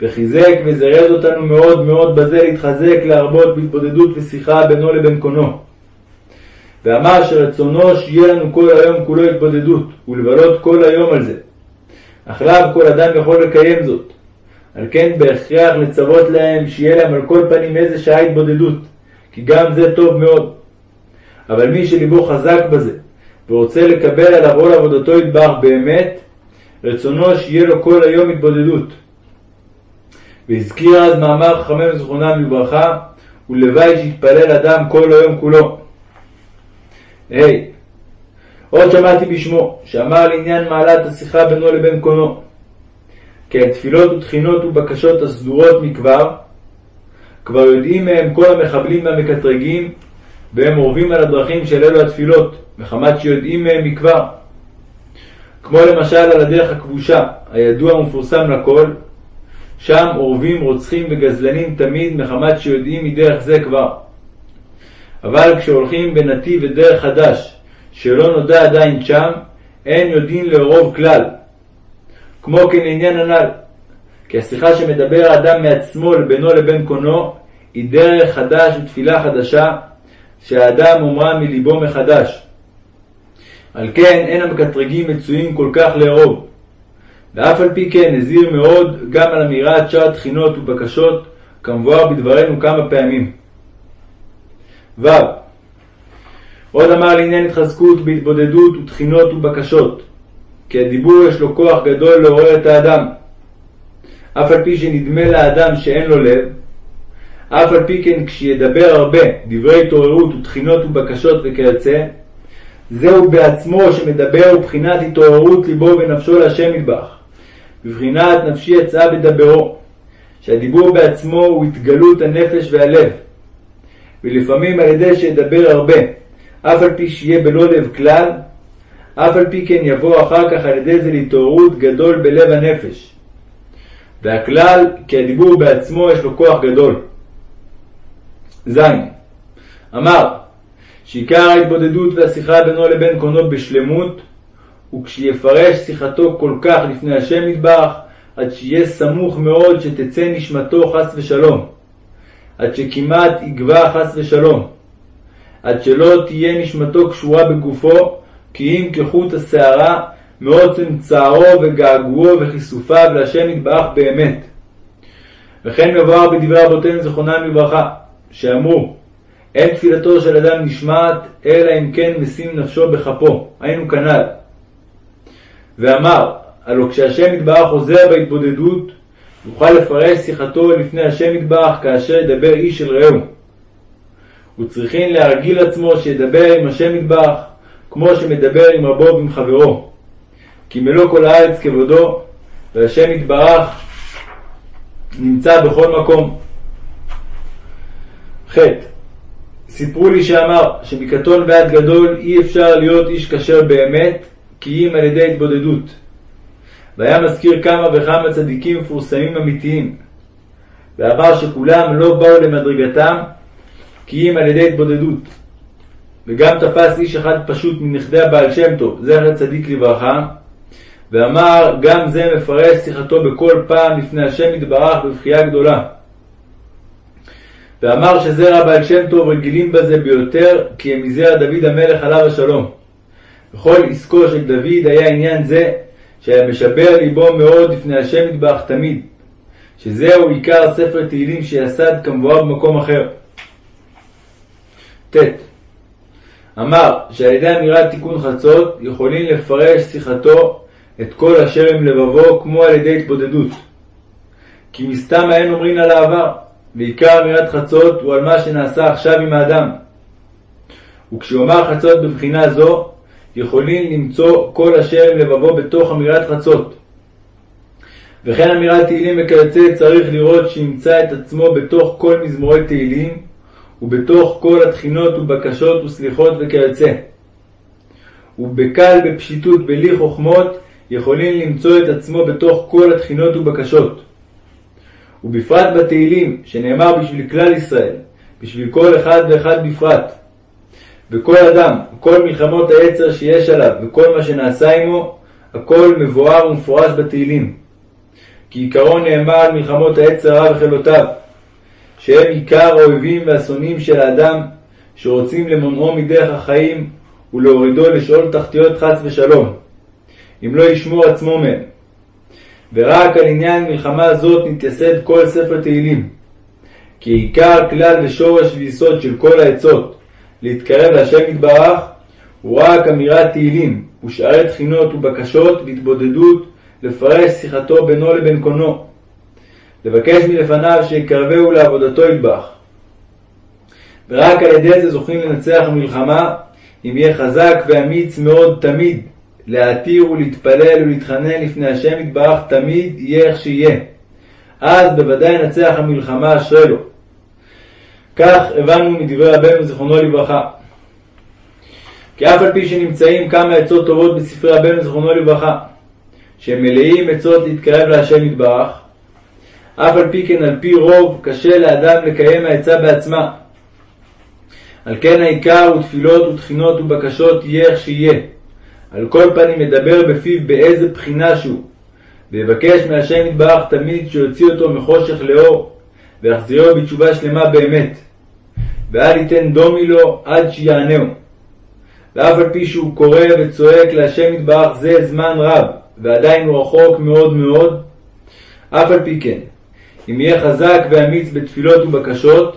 וחיזק וזרז אותנו מאוד מאוד בזה להתחזק להרבות בהתבודדות ושיחה בינו לבין קונו. ואמר שרצונו שיהיה לנו כל היום כולו התבודדות, ולבלות כל היום על זה. אך לאו כל אדם יכול לקיים זאת. על כן בהכרח לצוות להם שיהיה להם על כל פנים איזה שעה התבודדות, כי גם זה טוב מאוד. אבל מי שליבו חזק בזה, ורוצה לקבל עליו עול עבודתו יתברך באמת, רצונו שיהיה לו כל היום התבודדות. והזכיר אז מאמר חכמינו זכרונם לברכה, ולוואי שיתפלל אדם כל היום כולו. ה. Hey, עוד שמעתי בשמו, שאמר לעניין מעלת השיחה בינו לבין קונו, כי התפילות ותחינות ובקשות הסדורות מכבר, כבר יודעים מהם כל המחבלים והמקטרגים, והם אורבים על הדרכים של אלו התפילות, מחמת שיודעים מהם מכבר. כמו למשל על הדרך הכבושה, הידוע ומפורסם לכל, שם אורבים רוצחים וגזלנים תמיד מחמת שיודעים מדרך זה כבר. אבל כשהולכים בנתיב ודרך חדש, שלא נודע עדיין שם, אין יודעים לארוב כלל. כמו כן לעניין הנ"ל, כי השיחה שמדבר האדם מעצמו לבינו לבין קונו, היא דרך חדש ותפילה חדשה, שהאדם אומרה מליבו מחדש. על כן אין המקטרגים מצויים כל כך לארוב. ואף על פי כן הזהיר מאוד גם על אמירת שער תחינות ובקשות, כמבואר בדברנו כמה פעמים. ו. עוד אמר לעניין התחזקות בהתבודדות ותחינות ובקשות, כי הדיבור יש לו כוח גדול לעורר את האדם. אף על פי שנדמה לאדם שאין לו לב, אף על פי כן כשידבר הרבה דברי התעוררות ותחינות ובקשות וכיוצא, זהו בעצמו שמדבר ובחינת התעוררות ליבו ונפשו להשם מטבח. בבחינת נפשי יצאה בדברו, שהדיבור בעצמו הוא התגלות הנפש והלב. ולפעמים על ידי שידבר הרבה, אף על פי שיהיה בלא לב כלל, אף על פי כן יבוא אחר כך על ידי זה להתעוררות גדול בלב הנפש. והכלל, כי הדיבור בעצמו יש לו כוח גדול. ז. אמר, שעיקר ההתבודדות והשיחה בינו לבין קונו בשלמות, וכשיפרש שיחתו כל כך לפני השם יתברך, עד שיהיה סמוך מאוד שתצא נשמתו חס ושלום, עד שכמעט יגבה חס ושלום, עד שלא תהיה נשמתו קשורה בגופו, כי אם כחוט השערה מעוצם צערו וגעגועו וכיסופיו להשם יתברך באמת. וכן מבואר בדברי רבותינו זכרונם לברכה, שאמרו, אין תפילתו של אדם נשמעת, אלא אם כן משים נפשו בכפו, היינו כנ"ל. ואמר, הלא כשהשם יתברך חוזר בהתבודדות, יוכל לפרש שיחתו לפני השם יתברך כאשר ידבר איש אל רעהו. וצריכין להרגיל עצמו שידבר עם השם יתברך, כמו שמדבר עם רבו ועם חברו. כי מלוא כל הארץ כבודו, והשם יתברך נמצא בכל מקום. ח. סיפרו לי שאמר שמקטון ועד גדול אי אפשר להיות איש כשר באמת, כי אם על ידי התבודדות. והיה מזכיר כמה וכמה צדיקים מפורסמים אמיתיים, ואמר שכולם לא באו למדרגתם, כי אם על ידי התבודדות. וגם תפס איש אחד פשוט מנכדי הבעל שם טוב, זכר צדיק לברכה, ואמר גם זה מפרש שיחתו בכל פעם לפני השם יתברך בבכייה גדולה. ואמר שזרע בעל שם טוב רגילים בזה ביותר, כי הם מזרע דוד המלך עליו השלום. וכל עסקו של דוד היה עניין זה, שהיה משבר ליבו מאוד לפני השם יתברך תמיד, שזהו עיקר ספר תהילים שיסד כמבואר במקום אחר. ט. אמר שעל ידי אמירת תיקון חצות יכולים לפרש שיחתו את כל אשר עם לבבו כמו על ידי התבודדות. כי מסתם אין אומרים על העבר, ועיקר אמירת חצות הוא על מה שנעשה עכשיו עם האדם. וכשיאמר חצות בבחינה זו, יכולים למצוא כל אשר עם לבבו בתוך אמירת חצות. וכן אמירת תהילים וכיוצא צריך לראות שימצא את עצמו בתוך כל מזמורי תהילים, ובתוך כל התחינות ובקשות וסליחות וכיוצא. ובקל בפשיטות בלי חוכמות יכולים למצוא את עצמו בתוך כל התחינות ובקשות. ובפרט בתהילים, שנאמר בשביל כלל ישראל, בשביל כל אחד ואחד בפרט. וכל אדם, כל מלחמות היצר שיש עליו וכל מה שנעשה עמו, הכל מבואר ומפורש בתהילים. כי עיקרון נאמר על מלחמות היצר רע וחילותיו, שהם עיקר האויבים והשונאים של האדם, שרוצים למונעו מדרך החיים ולהורידו לשאול תחתיות חס ושלום, אם לא ישמור עצמו מהם. ורק על עניין מלחמה זאת נתייסד כל ספר תהילים. כי עיקר כלל ושורש ויסוד של כל העצות להתקרב להשם יתברך הוא רק אמירת תהילים ושארי תחינות ובקשות והתבודדות לפרש שיחתו בינו לבין קונו. לבקש מלפניו שיקרבהו לעבודתו יתברך. ורק על ידי זה זוכים לנצח המלחמה אם יהיה חזק ואמיץ מאוד תמיד להתיר ולהתפלל ולהתחנן לפני השם יתברך תמיד יהיה איך שיהיה. אז בוודאי ינצח המלחמה אשרי לו. כך הבנו מדברי רבנו זיכרונו לברכה. כי אף על פי שנמצאים כמה עצות טובות בספרי רבנו זיכרונו לברכה, שהם מלאים עצות להתקרב להשם יתברך, אף על פי כן על פי רוב קשה לאדם לקיים העצה בעצמה. על כן העיקר הוא תפילות ותחינות ובקשות יהיה איך שיהיה. על כל פנים ידבר בפיו באיזה בחינה שהוא, ויבקש מהשם יתברך תמיד שיוציא אותו מחושך לאור, ויחזירו בתשובה שלמה באמת. ואל ייתן דומי לו עד שיענהו. ואף על פי שהוא קורא וצועק להשם יתברך זה זמן רב, ועדיין הוא רחוק מאוד מאוד, אף על פי כן, אם יהיה חזק ואמיץ בתפילות ובקשות,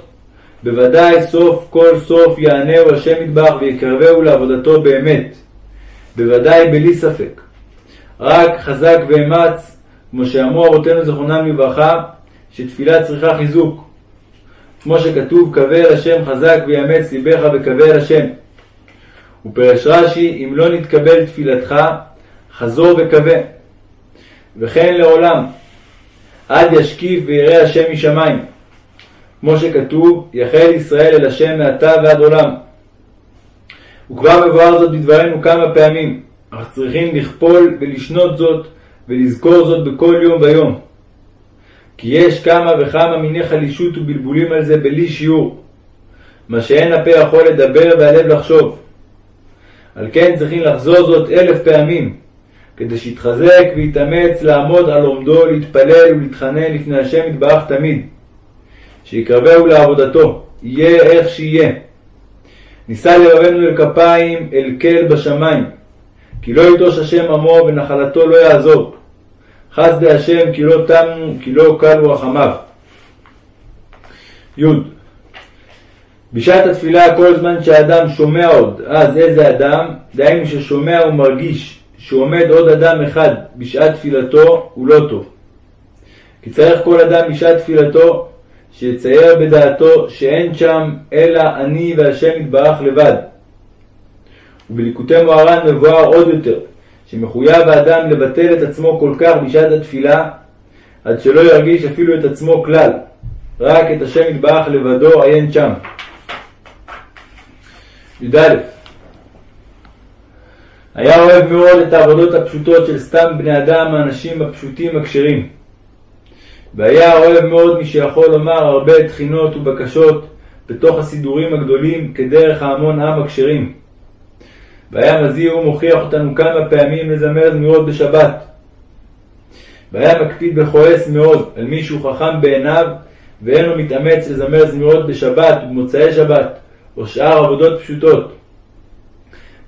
בוודאי סוף כל סוף יענהו השם יתברך ויקרבהו לעבודתו באמת. בוודאי בלי ספק. רק חזק ואמץ, כמו שאמרו אבותינו זכרונם לברכה, שתפילה צריכה חיזוק. כמו שכתוב, קווה אל השם חזק ויאמץ ליבך וקווה אל השם. ופרש רש"י, אם לא נתקבל תפילתך, חזור וקווה. וכן לעולם, עד ישקיף ויראה השם משמיים. כמו שכתוב, יחל ישראל אל השם מעתה ועד עולם. וכבר מבואר זאת בדברנו כמה פעמים, אך צריכים לכפול ולשנות זאת ולזכור זאת בכל יום ויום. כי יש כמה וכמה מיני חלישות ובלבולים על זה בלי שיעור, מה שאין הפה יכול לדבר והלב לחשוב. על כן צריכים לחזור זאת אלף פעמים, כדי שיתחזק ויתאמץ לעמוד על עומדו, להתפלל ולהתחנן לפני השם יתברך תמיד, שיקרבהו לעבודתו, יהיה איך שיהיה. נישא לרבנו אל כפיים אל כל בשמיים, כי לא יטוש השם עמו ונחלתו לא יעזוב. חסדי השם כי לא תמו כי לא קלו רחמיו. י. בשעת התפילה כל זמן שהאדם שומע עוד, אז איזה אדם, דהיינו ששומע ומרגיש שעומד עוד אדם אחד בשעת תפילתו, הוא לא טוב. כי צריך כל אדם בשעת תפילתו שיצייר בדעתו שאין שם אלא אני והשם יתברך לבד. ובליקוטי מוהר"ן מבואר עוד יותר, שמחויב האדם לבטל את עצמו כל כך בשעת התפילה, עד שלא ירגיש אפילו את עצמו כלל, רק את השם יתברך לבדו עיין שם. י"א היה אוהב מאוד את העבודות הפשוטות של סתם בני אדם, האנשים הפשוטים הכשרים. והיה אוהב מאוד מי שיכול לומר הרבה תחינות ובקשות בתוך הסידורים הגדולים כדרך ההמון עם הכשרים. והיה מזהיר ומוכיח אותנו כמה פעמים לזמר זמירות בשבת. והיה מקפיד וכועס מאוד על מי שהוא חכם בעיניו ואינו מתאמץ לזמר זמירות בשבת ובמוצאי שבת או שאר עבודות פשוטות.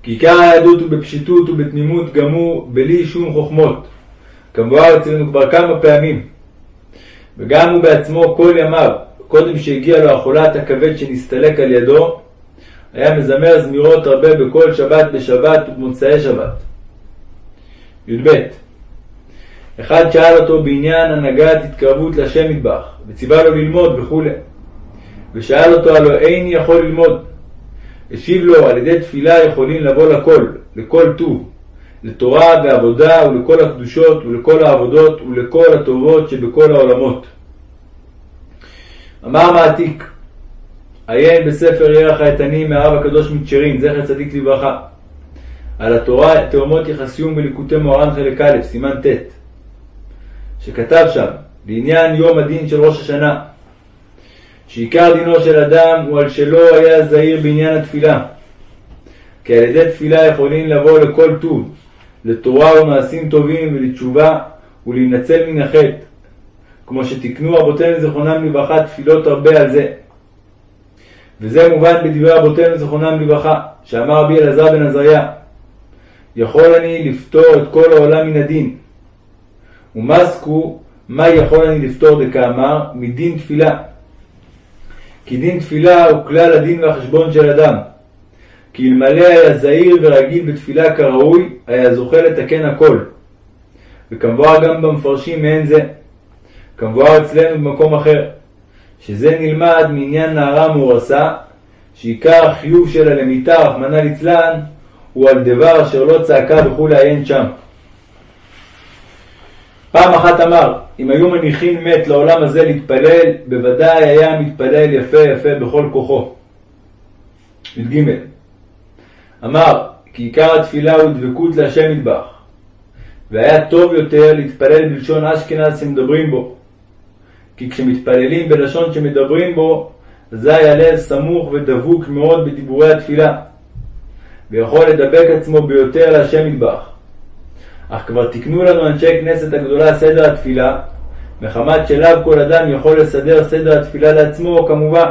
כי עיקר היהדות הוא בפשיטות ובתמימות גמור בלי שום חוכמות, כמבואר אצלנו כבר כמה פעמים. וגם הוא בעצמו כל ימיו, קודם שהגיע לו החולת הכבד שנסתלק על ידו, היה מזמר זמירות הרבה בכל שבת בשבת ובמוצאי שבת. י"ב אחד שאל אותו בעניין הנהגת התקרבות לשם מטבח, וציווה לו ללמוד וכו'. ושאל אותו הלא איני יכול ללמוד. השיב לו על ידי תפילה יכולים לבוא לכל, לכל טוב, לתורה ועבודה ולכל הקדושות ולכל העבודות ולכל הטובות שבכל העולמות. אמר מעתיק, עיין בספר ירח האיתנים מהרב הקדוש מצ'רין, זכר צדיק לברכה, על התורה תאומות יחסיום בליקוטי מוהר"ן חלק א', סימן ט', שכתב שם, בעניין יום הדין של ראש השנה, שעיקר דינו של אדם הוא על שלא היה זהיר בעניין התפילה, כי על ידי תפילה יכולים לבוא לכל טוב, לתורה ומעשים טובים ולתשובה ולהינצל מן החטא, כמו שתיקנו רבותינו זיכרונם לברכה תפילות הרבה על זה. וזה מובן בדברי רבותינו זיכרונם לברכה, שאמר רבי אלעזר בן עזריה, יכול אני לפתור את כל העולם מן הדין. ומסקו, מה יכול אני לפתור דקאמר? מדין תפילה. כי דין תפילה הוא כלל הדין והחשבון של אדם. כי אלמלא היה זהיר ורגיל בתפילה כראוי, היה זוכה לתקן הכל. וכמבואר גם במפרשים מעין זה. כמבואר אצלנו במקום אחר. שזה נלמד מעניין נערה מאורסה, שעיקר החיוב שלה למיתה, רחמנא ליצלן, הוא על דבר אשר לא צעקה וכולי עיין שם. פעם אחת אמר, אם היו מניחים מת לעולם הזה להתפלל, בוודאי היה מתפלל יפה יפה בכל כוחו. י"ג אמר, כי עיקר התפילה הוא דבקות להשם מטבח, והיה טוב יותר להתפלל בלשון אשכנז שמדברים בו, כי כשמתפללים בלשון שמדברים בו, אזי הלב סמוך ודבוק מאוד בדיבורי התפילה, ויכול לדבק עצמו ביותר להשם מטבח. אך כבר תיקנו לנו אנשי כנסת הגדולה סדר התפילה, מחמת שלאו כל אדם יכול לסדר סדר התפילה לעצמו כמובן.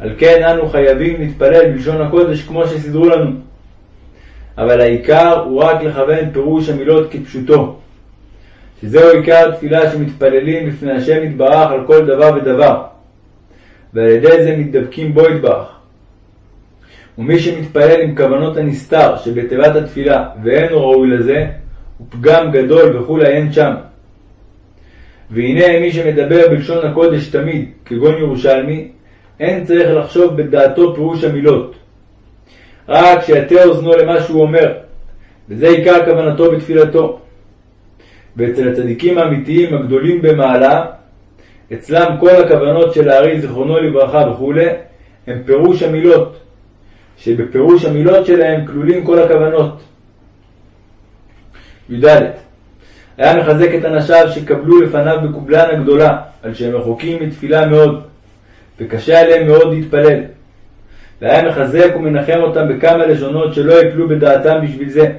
על כן אנו חייבים להתפלל בלשון הקודש כמו שסידרו לנו. אבל העיקר הוא רק לכוון פירוש המילות כפשוטו. שזהו עיקר התפילה שמתפללים בפני השם יתברך על כל דבר ודבר. ועל ידי זה מתדבקים בו יתברך. ומי שמתפלל עם כוונות הנסתר שבתיבת התפילה ואינו ראוי לזה, הוא פגם גדול וכולי אין שם. והנה מי שמדבר בלשון הקודש תמיד, כגון ירושלמי, אין צריך לחשוב בדעתו פירוש המילות. רק שיטה אוזנו למה שהוא אומר, וזה עיקר כוונתו בתפילתו. ואצל הצדיקים האמיתיים הגדולים במעלה, אצלם כל הכוונות של הארי זיכרונו לברכה וכולי, הם פירוש המילות, שבפירוש המילות שלהם כלולים כל הכוונות. י"ד היה מחזק את אנשיו שקבלו לפניו בקובלן הגדולה, על שהם רחוקים מתפילה מאוד, וקשה עליהם מאוד להתפלל. והיה מחזק ומנחם אותם בכמה לשונות שלא יפלו בדעתם בשביל זה.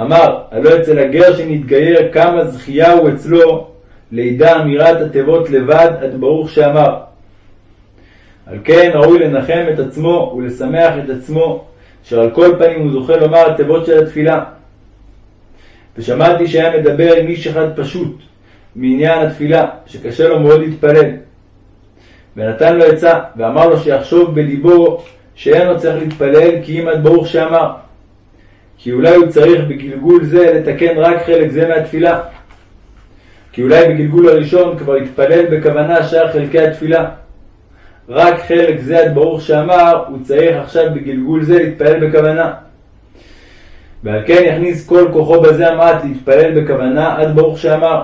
אמר, הלא אצל הגר שנתגייר כמה זכייה הוא אצלו לידע אמירת התיבות לבד עד ברוך שאמר. על כן ראוי לנחם את עצמו ולשמח את עצמו, אשר על כל פנים הוא זוכה לומר התיבות של התפילה. ושמעתי שהיה מדבר עם איש אחד פשוט מעניין התפילה, שקשה לו מאוד להתפלל. ונתן לו עצה, ואמר לו שיחשוב בליבו שאין לו צריך להתפלל כי אם עד ברוך שאמר. כי אולי הוא צריך בגלגול זה לתקן רק חלק זה מהתפילה. כי אולי בגלגול הראשון כבר התפלל בכוונה שאר חלקי התפילה. רק חלק זה עד ברוך שאמר, הוא צריך עכשיו בגלגול זה להתפלל בכוונה. ועל כן יכניס כל כוחו בזה המעט להתפלל בכוונה עד ברוך שאמר.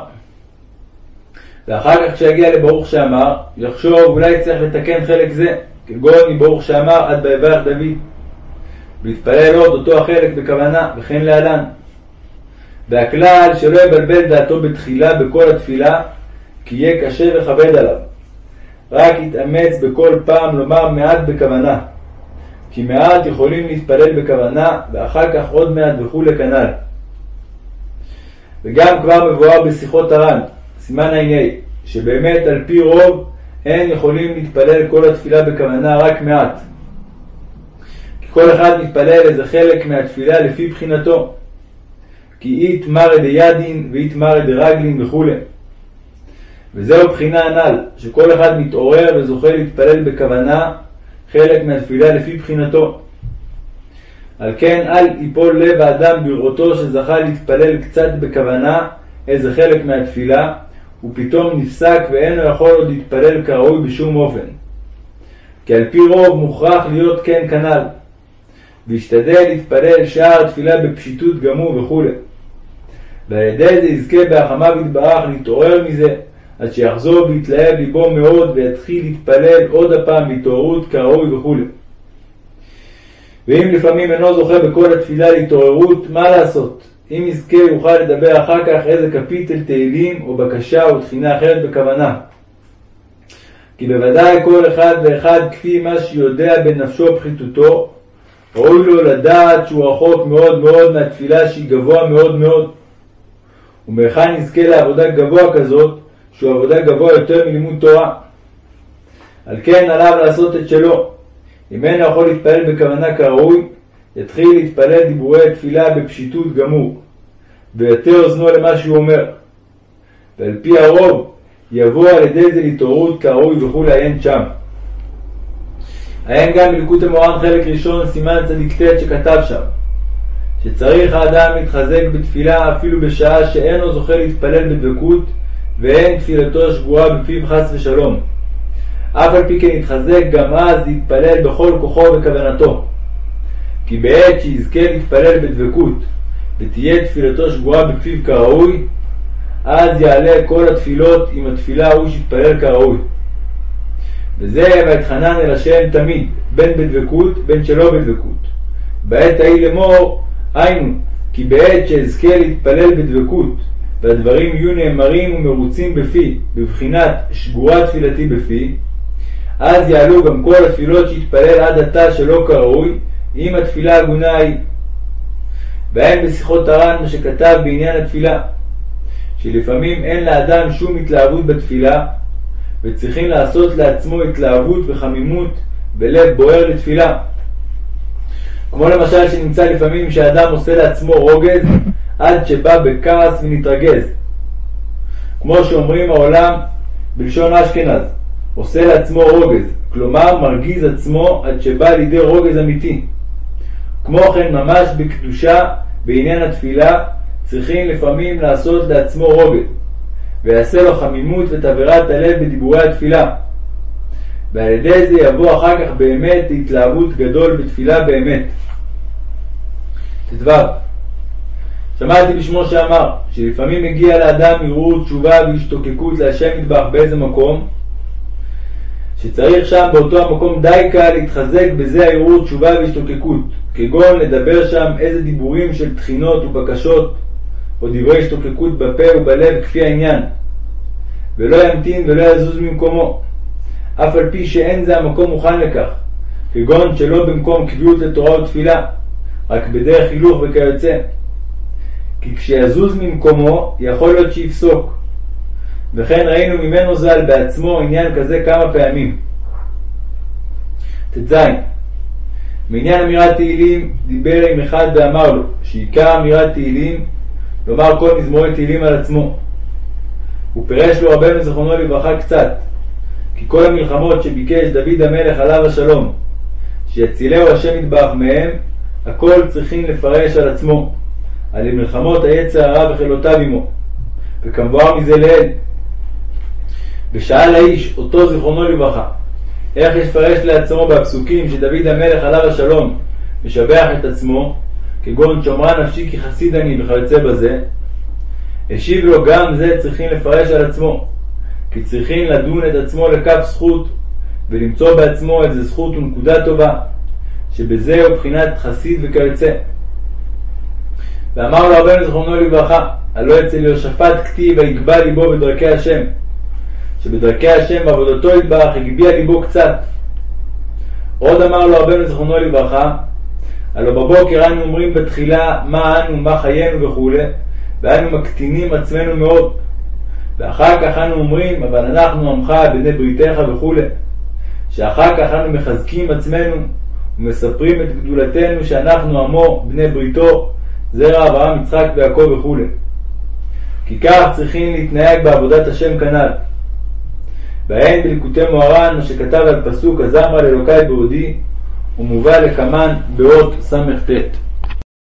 ואחר כך כשיגיע לברוך שאמר, יחשוב אולי צריך לתקן חלק זה, כגון מברוך שאמר עד ביברך דוד. ויתפלל עוד אותו החלק בכוונה, וכן להלן. והכלל שלא יבלבל דעתו בתחילה בכל התפילה, כי יהיה קשה וכבד עליו. רק יתאמץ בכל פעם לומר מעט בכוונה. כי מעט יכולים להתפלל בכוונה, ואחר כך עוד מעט וכולי כנ"ל. וגם כבר מבואר בשיחות הר"ן, סימן ע"ה, שבאמת על פי רוב אין יכולים להתפלל כל התפילה בכוונה רק מעט. כי כל אחד מתפלל איזה חלק מהתפילה לפי בחינתו. כי אית מרא דידין ואית מרא דרגלין וכולי. וזהו בחינה הנ"ל, שכל אחד מתעורר וזוכה להתפלל בכוונה חלק מהתפילה לפי בחינתו. על כן אל יפול לב האדם בראותו שזכה להתפלל קצת בכוונה איזה חלק מהתפילה, ופתאום נפסק ואינו יכול עוד להתפלל כראוי בשום אופן. כי על פי רוב מוכרח להיות כן כנ"ל. וישתדל להתפלל שער תפילה בפשיטות גמור וכו'. ועל ידי זה יזכה בהחמיו יתברך להתעורר מזה, עד שיחזור ויתלהב ליבו מאוד ויתחיל להתפלל עוד הפעם בהתעוררות כראוי וכו'. ואם לפעמים אינו זוכה בכל התפילה להתעוררות, מה לעשות? אם יזכה יוכל לדבר אחר כך איזה קפיטל תהילים או בקשה או תחינה אחרת בכוונה. כי בוודאי כל אחד ואחד כפי מה שיודע בנפשו פחיתותו, ראוי לו לדעת שהוא רחוק מאוד מאוד מהתפילה שהיא גבוה מאוד מאוד. ומהיכן יזכה לעבודה גבוה כזאת, שהוא עבודה גבוה יותר מלימוד תורה. על כן עליו לעשות את שלו. אם אינו יכול להתפלל בכוונה כראוי, יתחיל להתפלל דיבורי תפילה בפשיטות גמור, ויתר אוזנו למה שהוא אומר. ועל פי הרוב, יבוא על ידי זה להתעוררות כראוי וכולי עיין שם. עיין גם בליקוט המורן חלק ראשון, סימן צדיק ט' שכתב שם, שצריך האדם להתחזק בתפילה אפילו בשעה שאינו זוכה להתפלל בדבקות, ואין תפילתו שגורה בפיו חס ושלום. אף על פי כן יתחזק גם אז להתפלל בכל כוחו וכוונתו. כי בעת שיזכה להתפלל בדבקות, ותהיה תפילתו שגורה בפיו כראוי, אז יעלה כל התפילות עם התפילה ההוא שיתפלל כראוי. וזה ואתחנן אל השם תמיד, בין בדבקות, בין שלא בדבקות. בעת ההיא לאמור, היינו, כי בעת שאזכה להתפלל בדבקות, והדברים יהיו נאמרים ומרוצים בפי, בבחינת שגורה תפילתי בפי, אז יעלו גם כל התפילות שהתפלל עד עתה שלא כראוי, עם התפילה הגונה ההיא. והן בשיחות הר"ן מה שכתב בעניין התפילה, שלפעמים אין לאדם שום התלהבות בתפילה, וצריכים לעשות לעצמו התלהבות וחמימות בלב בוער לתפילה. כמו למשל שנמצא לפעמים שאדם עושה לעצמו רוגז עד שבא בכעס ונתרגז. כמו שאומרים העולם בלשון אשכנז, עושה לעצמו רוגז, כלומר מרגיז עצמו עד שבא לידי רוגז אמיתי. כמו כן ממש בקדושה בעניין התפילה צריכים לפעמים לעשות לעצמו רוגז, ויעשה לו חמימות ותבערת הלב בדיבורי התפילה. ועל ידי זה יבוא אחר כך באמת התלהבות גדול בתפילה באמת. ט"ו שמעתי בשמו שאמר שלפעמים מגיע לאדם ערעור תשובה והשתוקקות להשם מטבח באיזה מקום שצריך שם באותו המקום די קל להתחזק בזה הערעור תשובה והשתוקקות כגון לדבר שם איזה דיבורים של תחינות ובקשות או דברי השתוקקות בפה ובלב כפי העניין ולא ימתין ולא יזוז ממקומו אף על פי שאין זה המקום מוכן לכך כגון שלא במקום קביעות לתורה ותפילה רק בדרך הילוך וכיוצא כי כשיזוז ממקומו יכול להיות שיפסוק. וכן ראינו ממנו ז"ל בעצמו עניין כזה כמה פעמים. ט"ז מעניין אמירת תהילים דיבר עם אחד ואמר לו שעיקר אמירת תהילים לומר כל מזמורי תהילים על עצמו. הוא פירש לו רבנו זכרונו לברכה קצת כי כל המלחמות שביקש דוד המלך עליו השלום שיצילהו השם יתברך מהם הכל צריכים לפרש על עצמו. על מלחמות היצר הרע וחילותיו עמו, וכמבואר מזה לעיל. ושאל האיש, אותו זיכרונו לברכה, איך יש לפרש לעצמו בפסוקים שדוד המלך עליו השלום משבח את עצמו, כגון שומרה נפשי כי חסיד אני וכיוצא בזה, השיב לו גם זה צריכים לפרש על עצמו, כי צריכים לדון את עצמו לכף זכות, ולמצוא בעצמו איזה זכות ונקודה טובה, שבזה הוא בחינת חסיד וכיוצא. ואמר לו רבנו זכרונו לברכה, הלא אצל יהושפט כתיב ויגבה ליבו בדרכי השם, שבדרכי השם בעבודתו יתברך הגביה ליבו קצת. עוד אמר לו רבנו זיכרונו לברכה, הלא בבוקר אנו אומרים בתחילה מה אנו, מה חיינו וכולי, ואנו מקטינים עצמנו מאוד. ואחר כך אנו אומרים, אבל אנחנו עמך בני בריתך וכולי. שאחר כך אנו מחזקים עצמנו ומספרים את גדולתנו שאנחנו עמו, בני בריתו, זרע אברהם, יצחק ויעקב וכולי. כי כך צריכים להתנהג בעבודת השם כנ"ל. והן בליקוטי מוהר"ן, שכתב על פסוק הזמרה לאלוקי בעודי, ומובא לקמן באות ס"ט.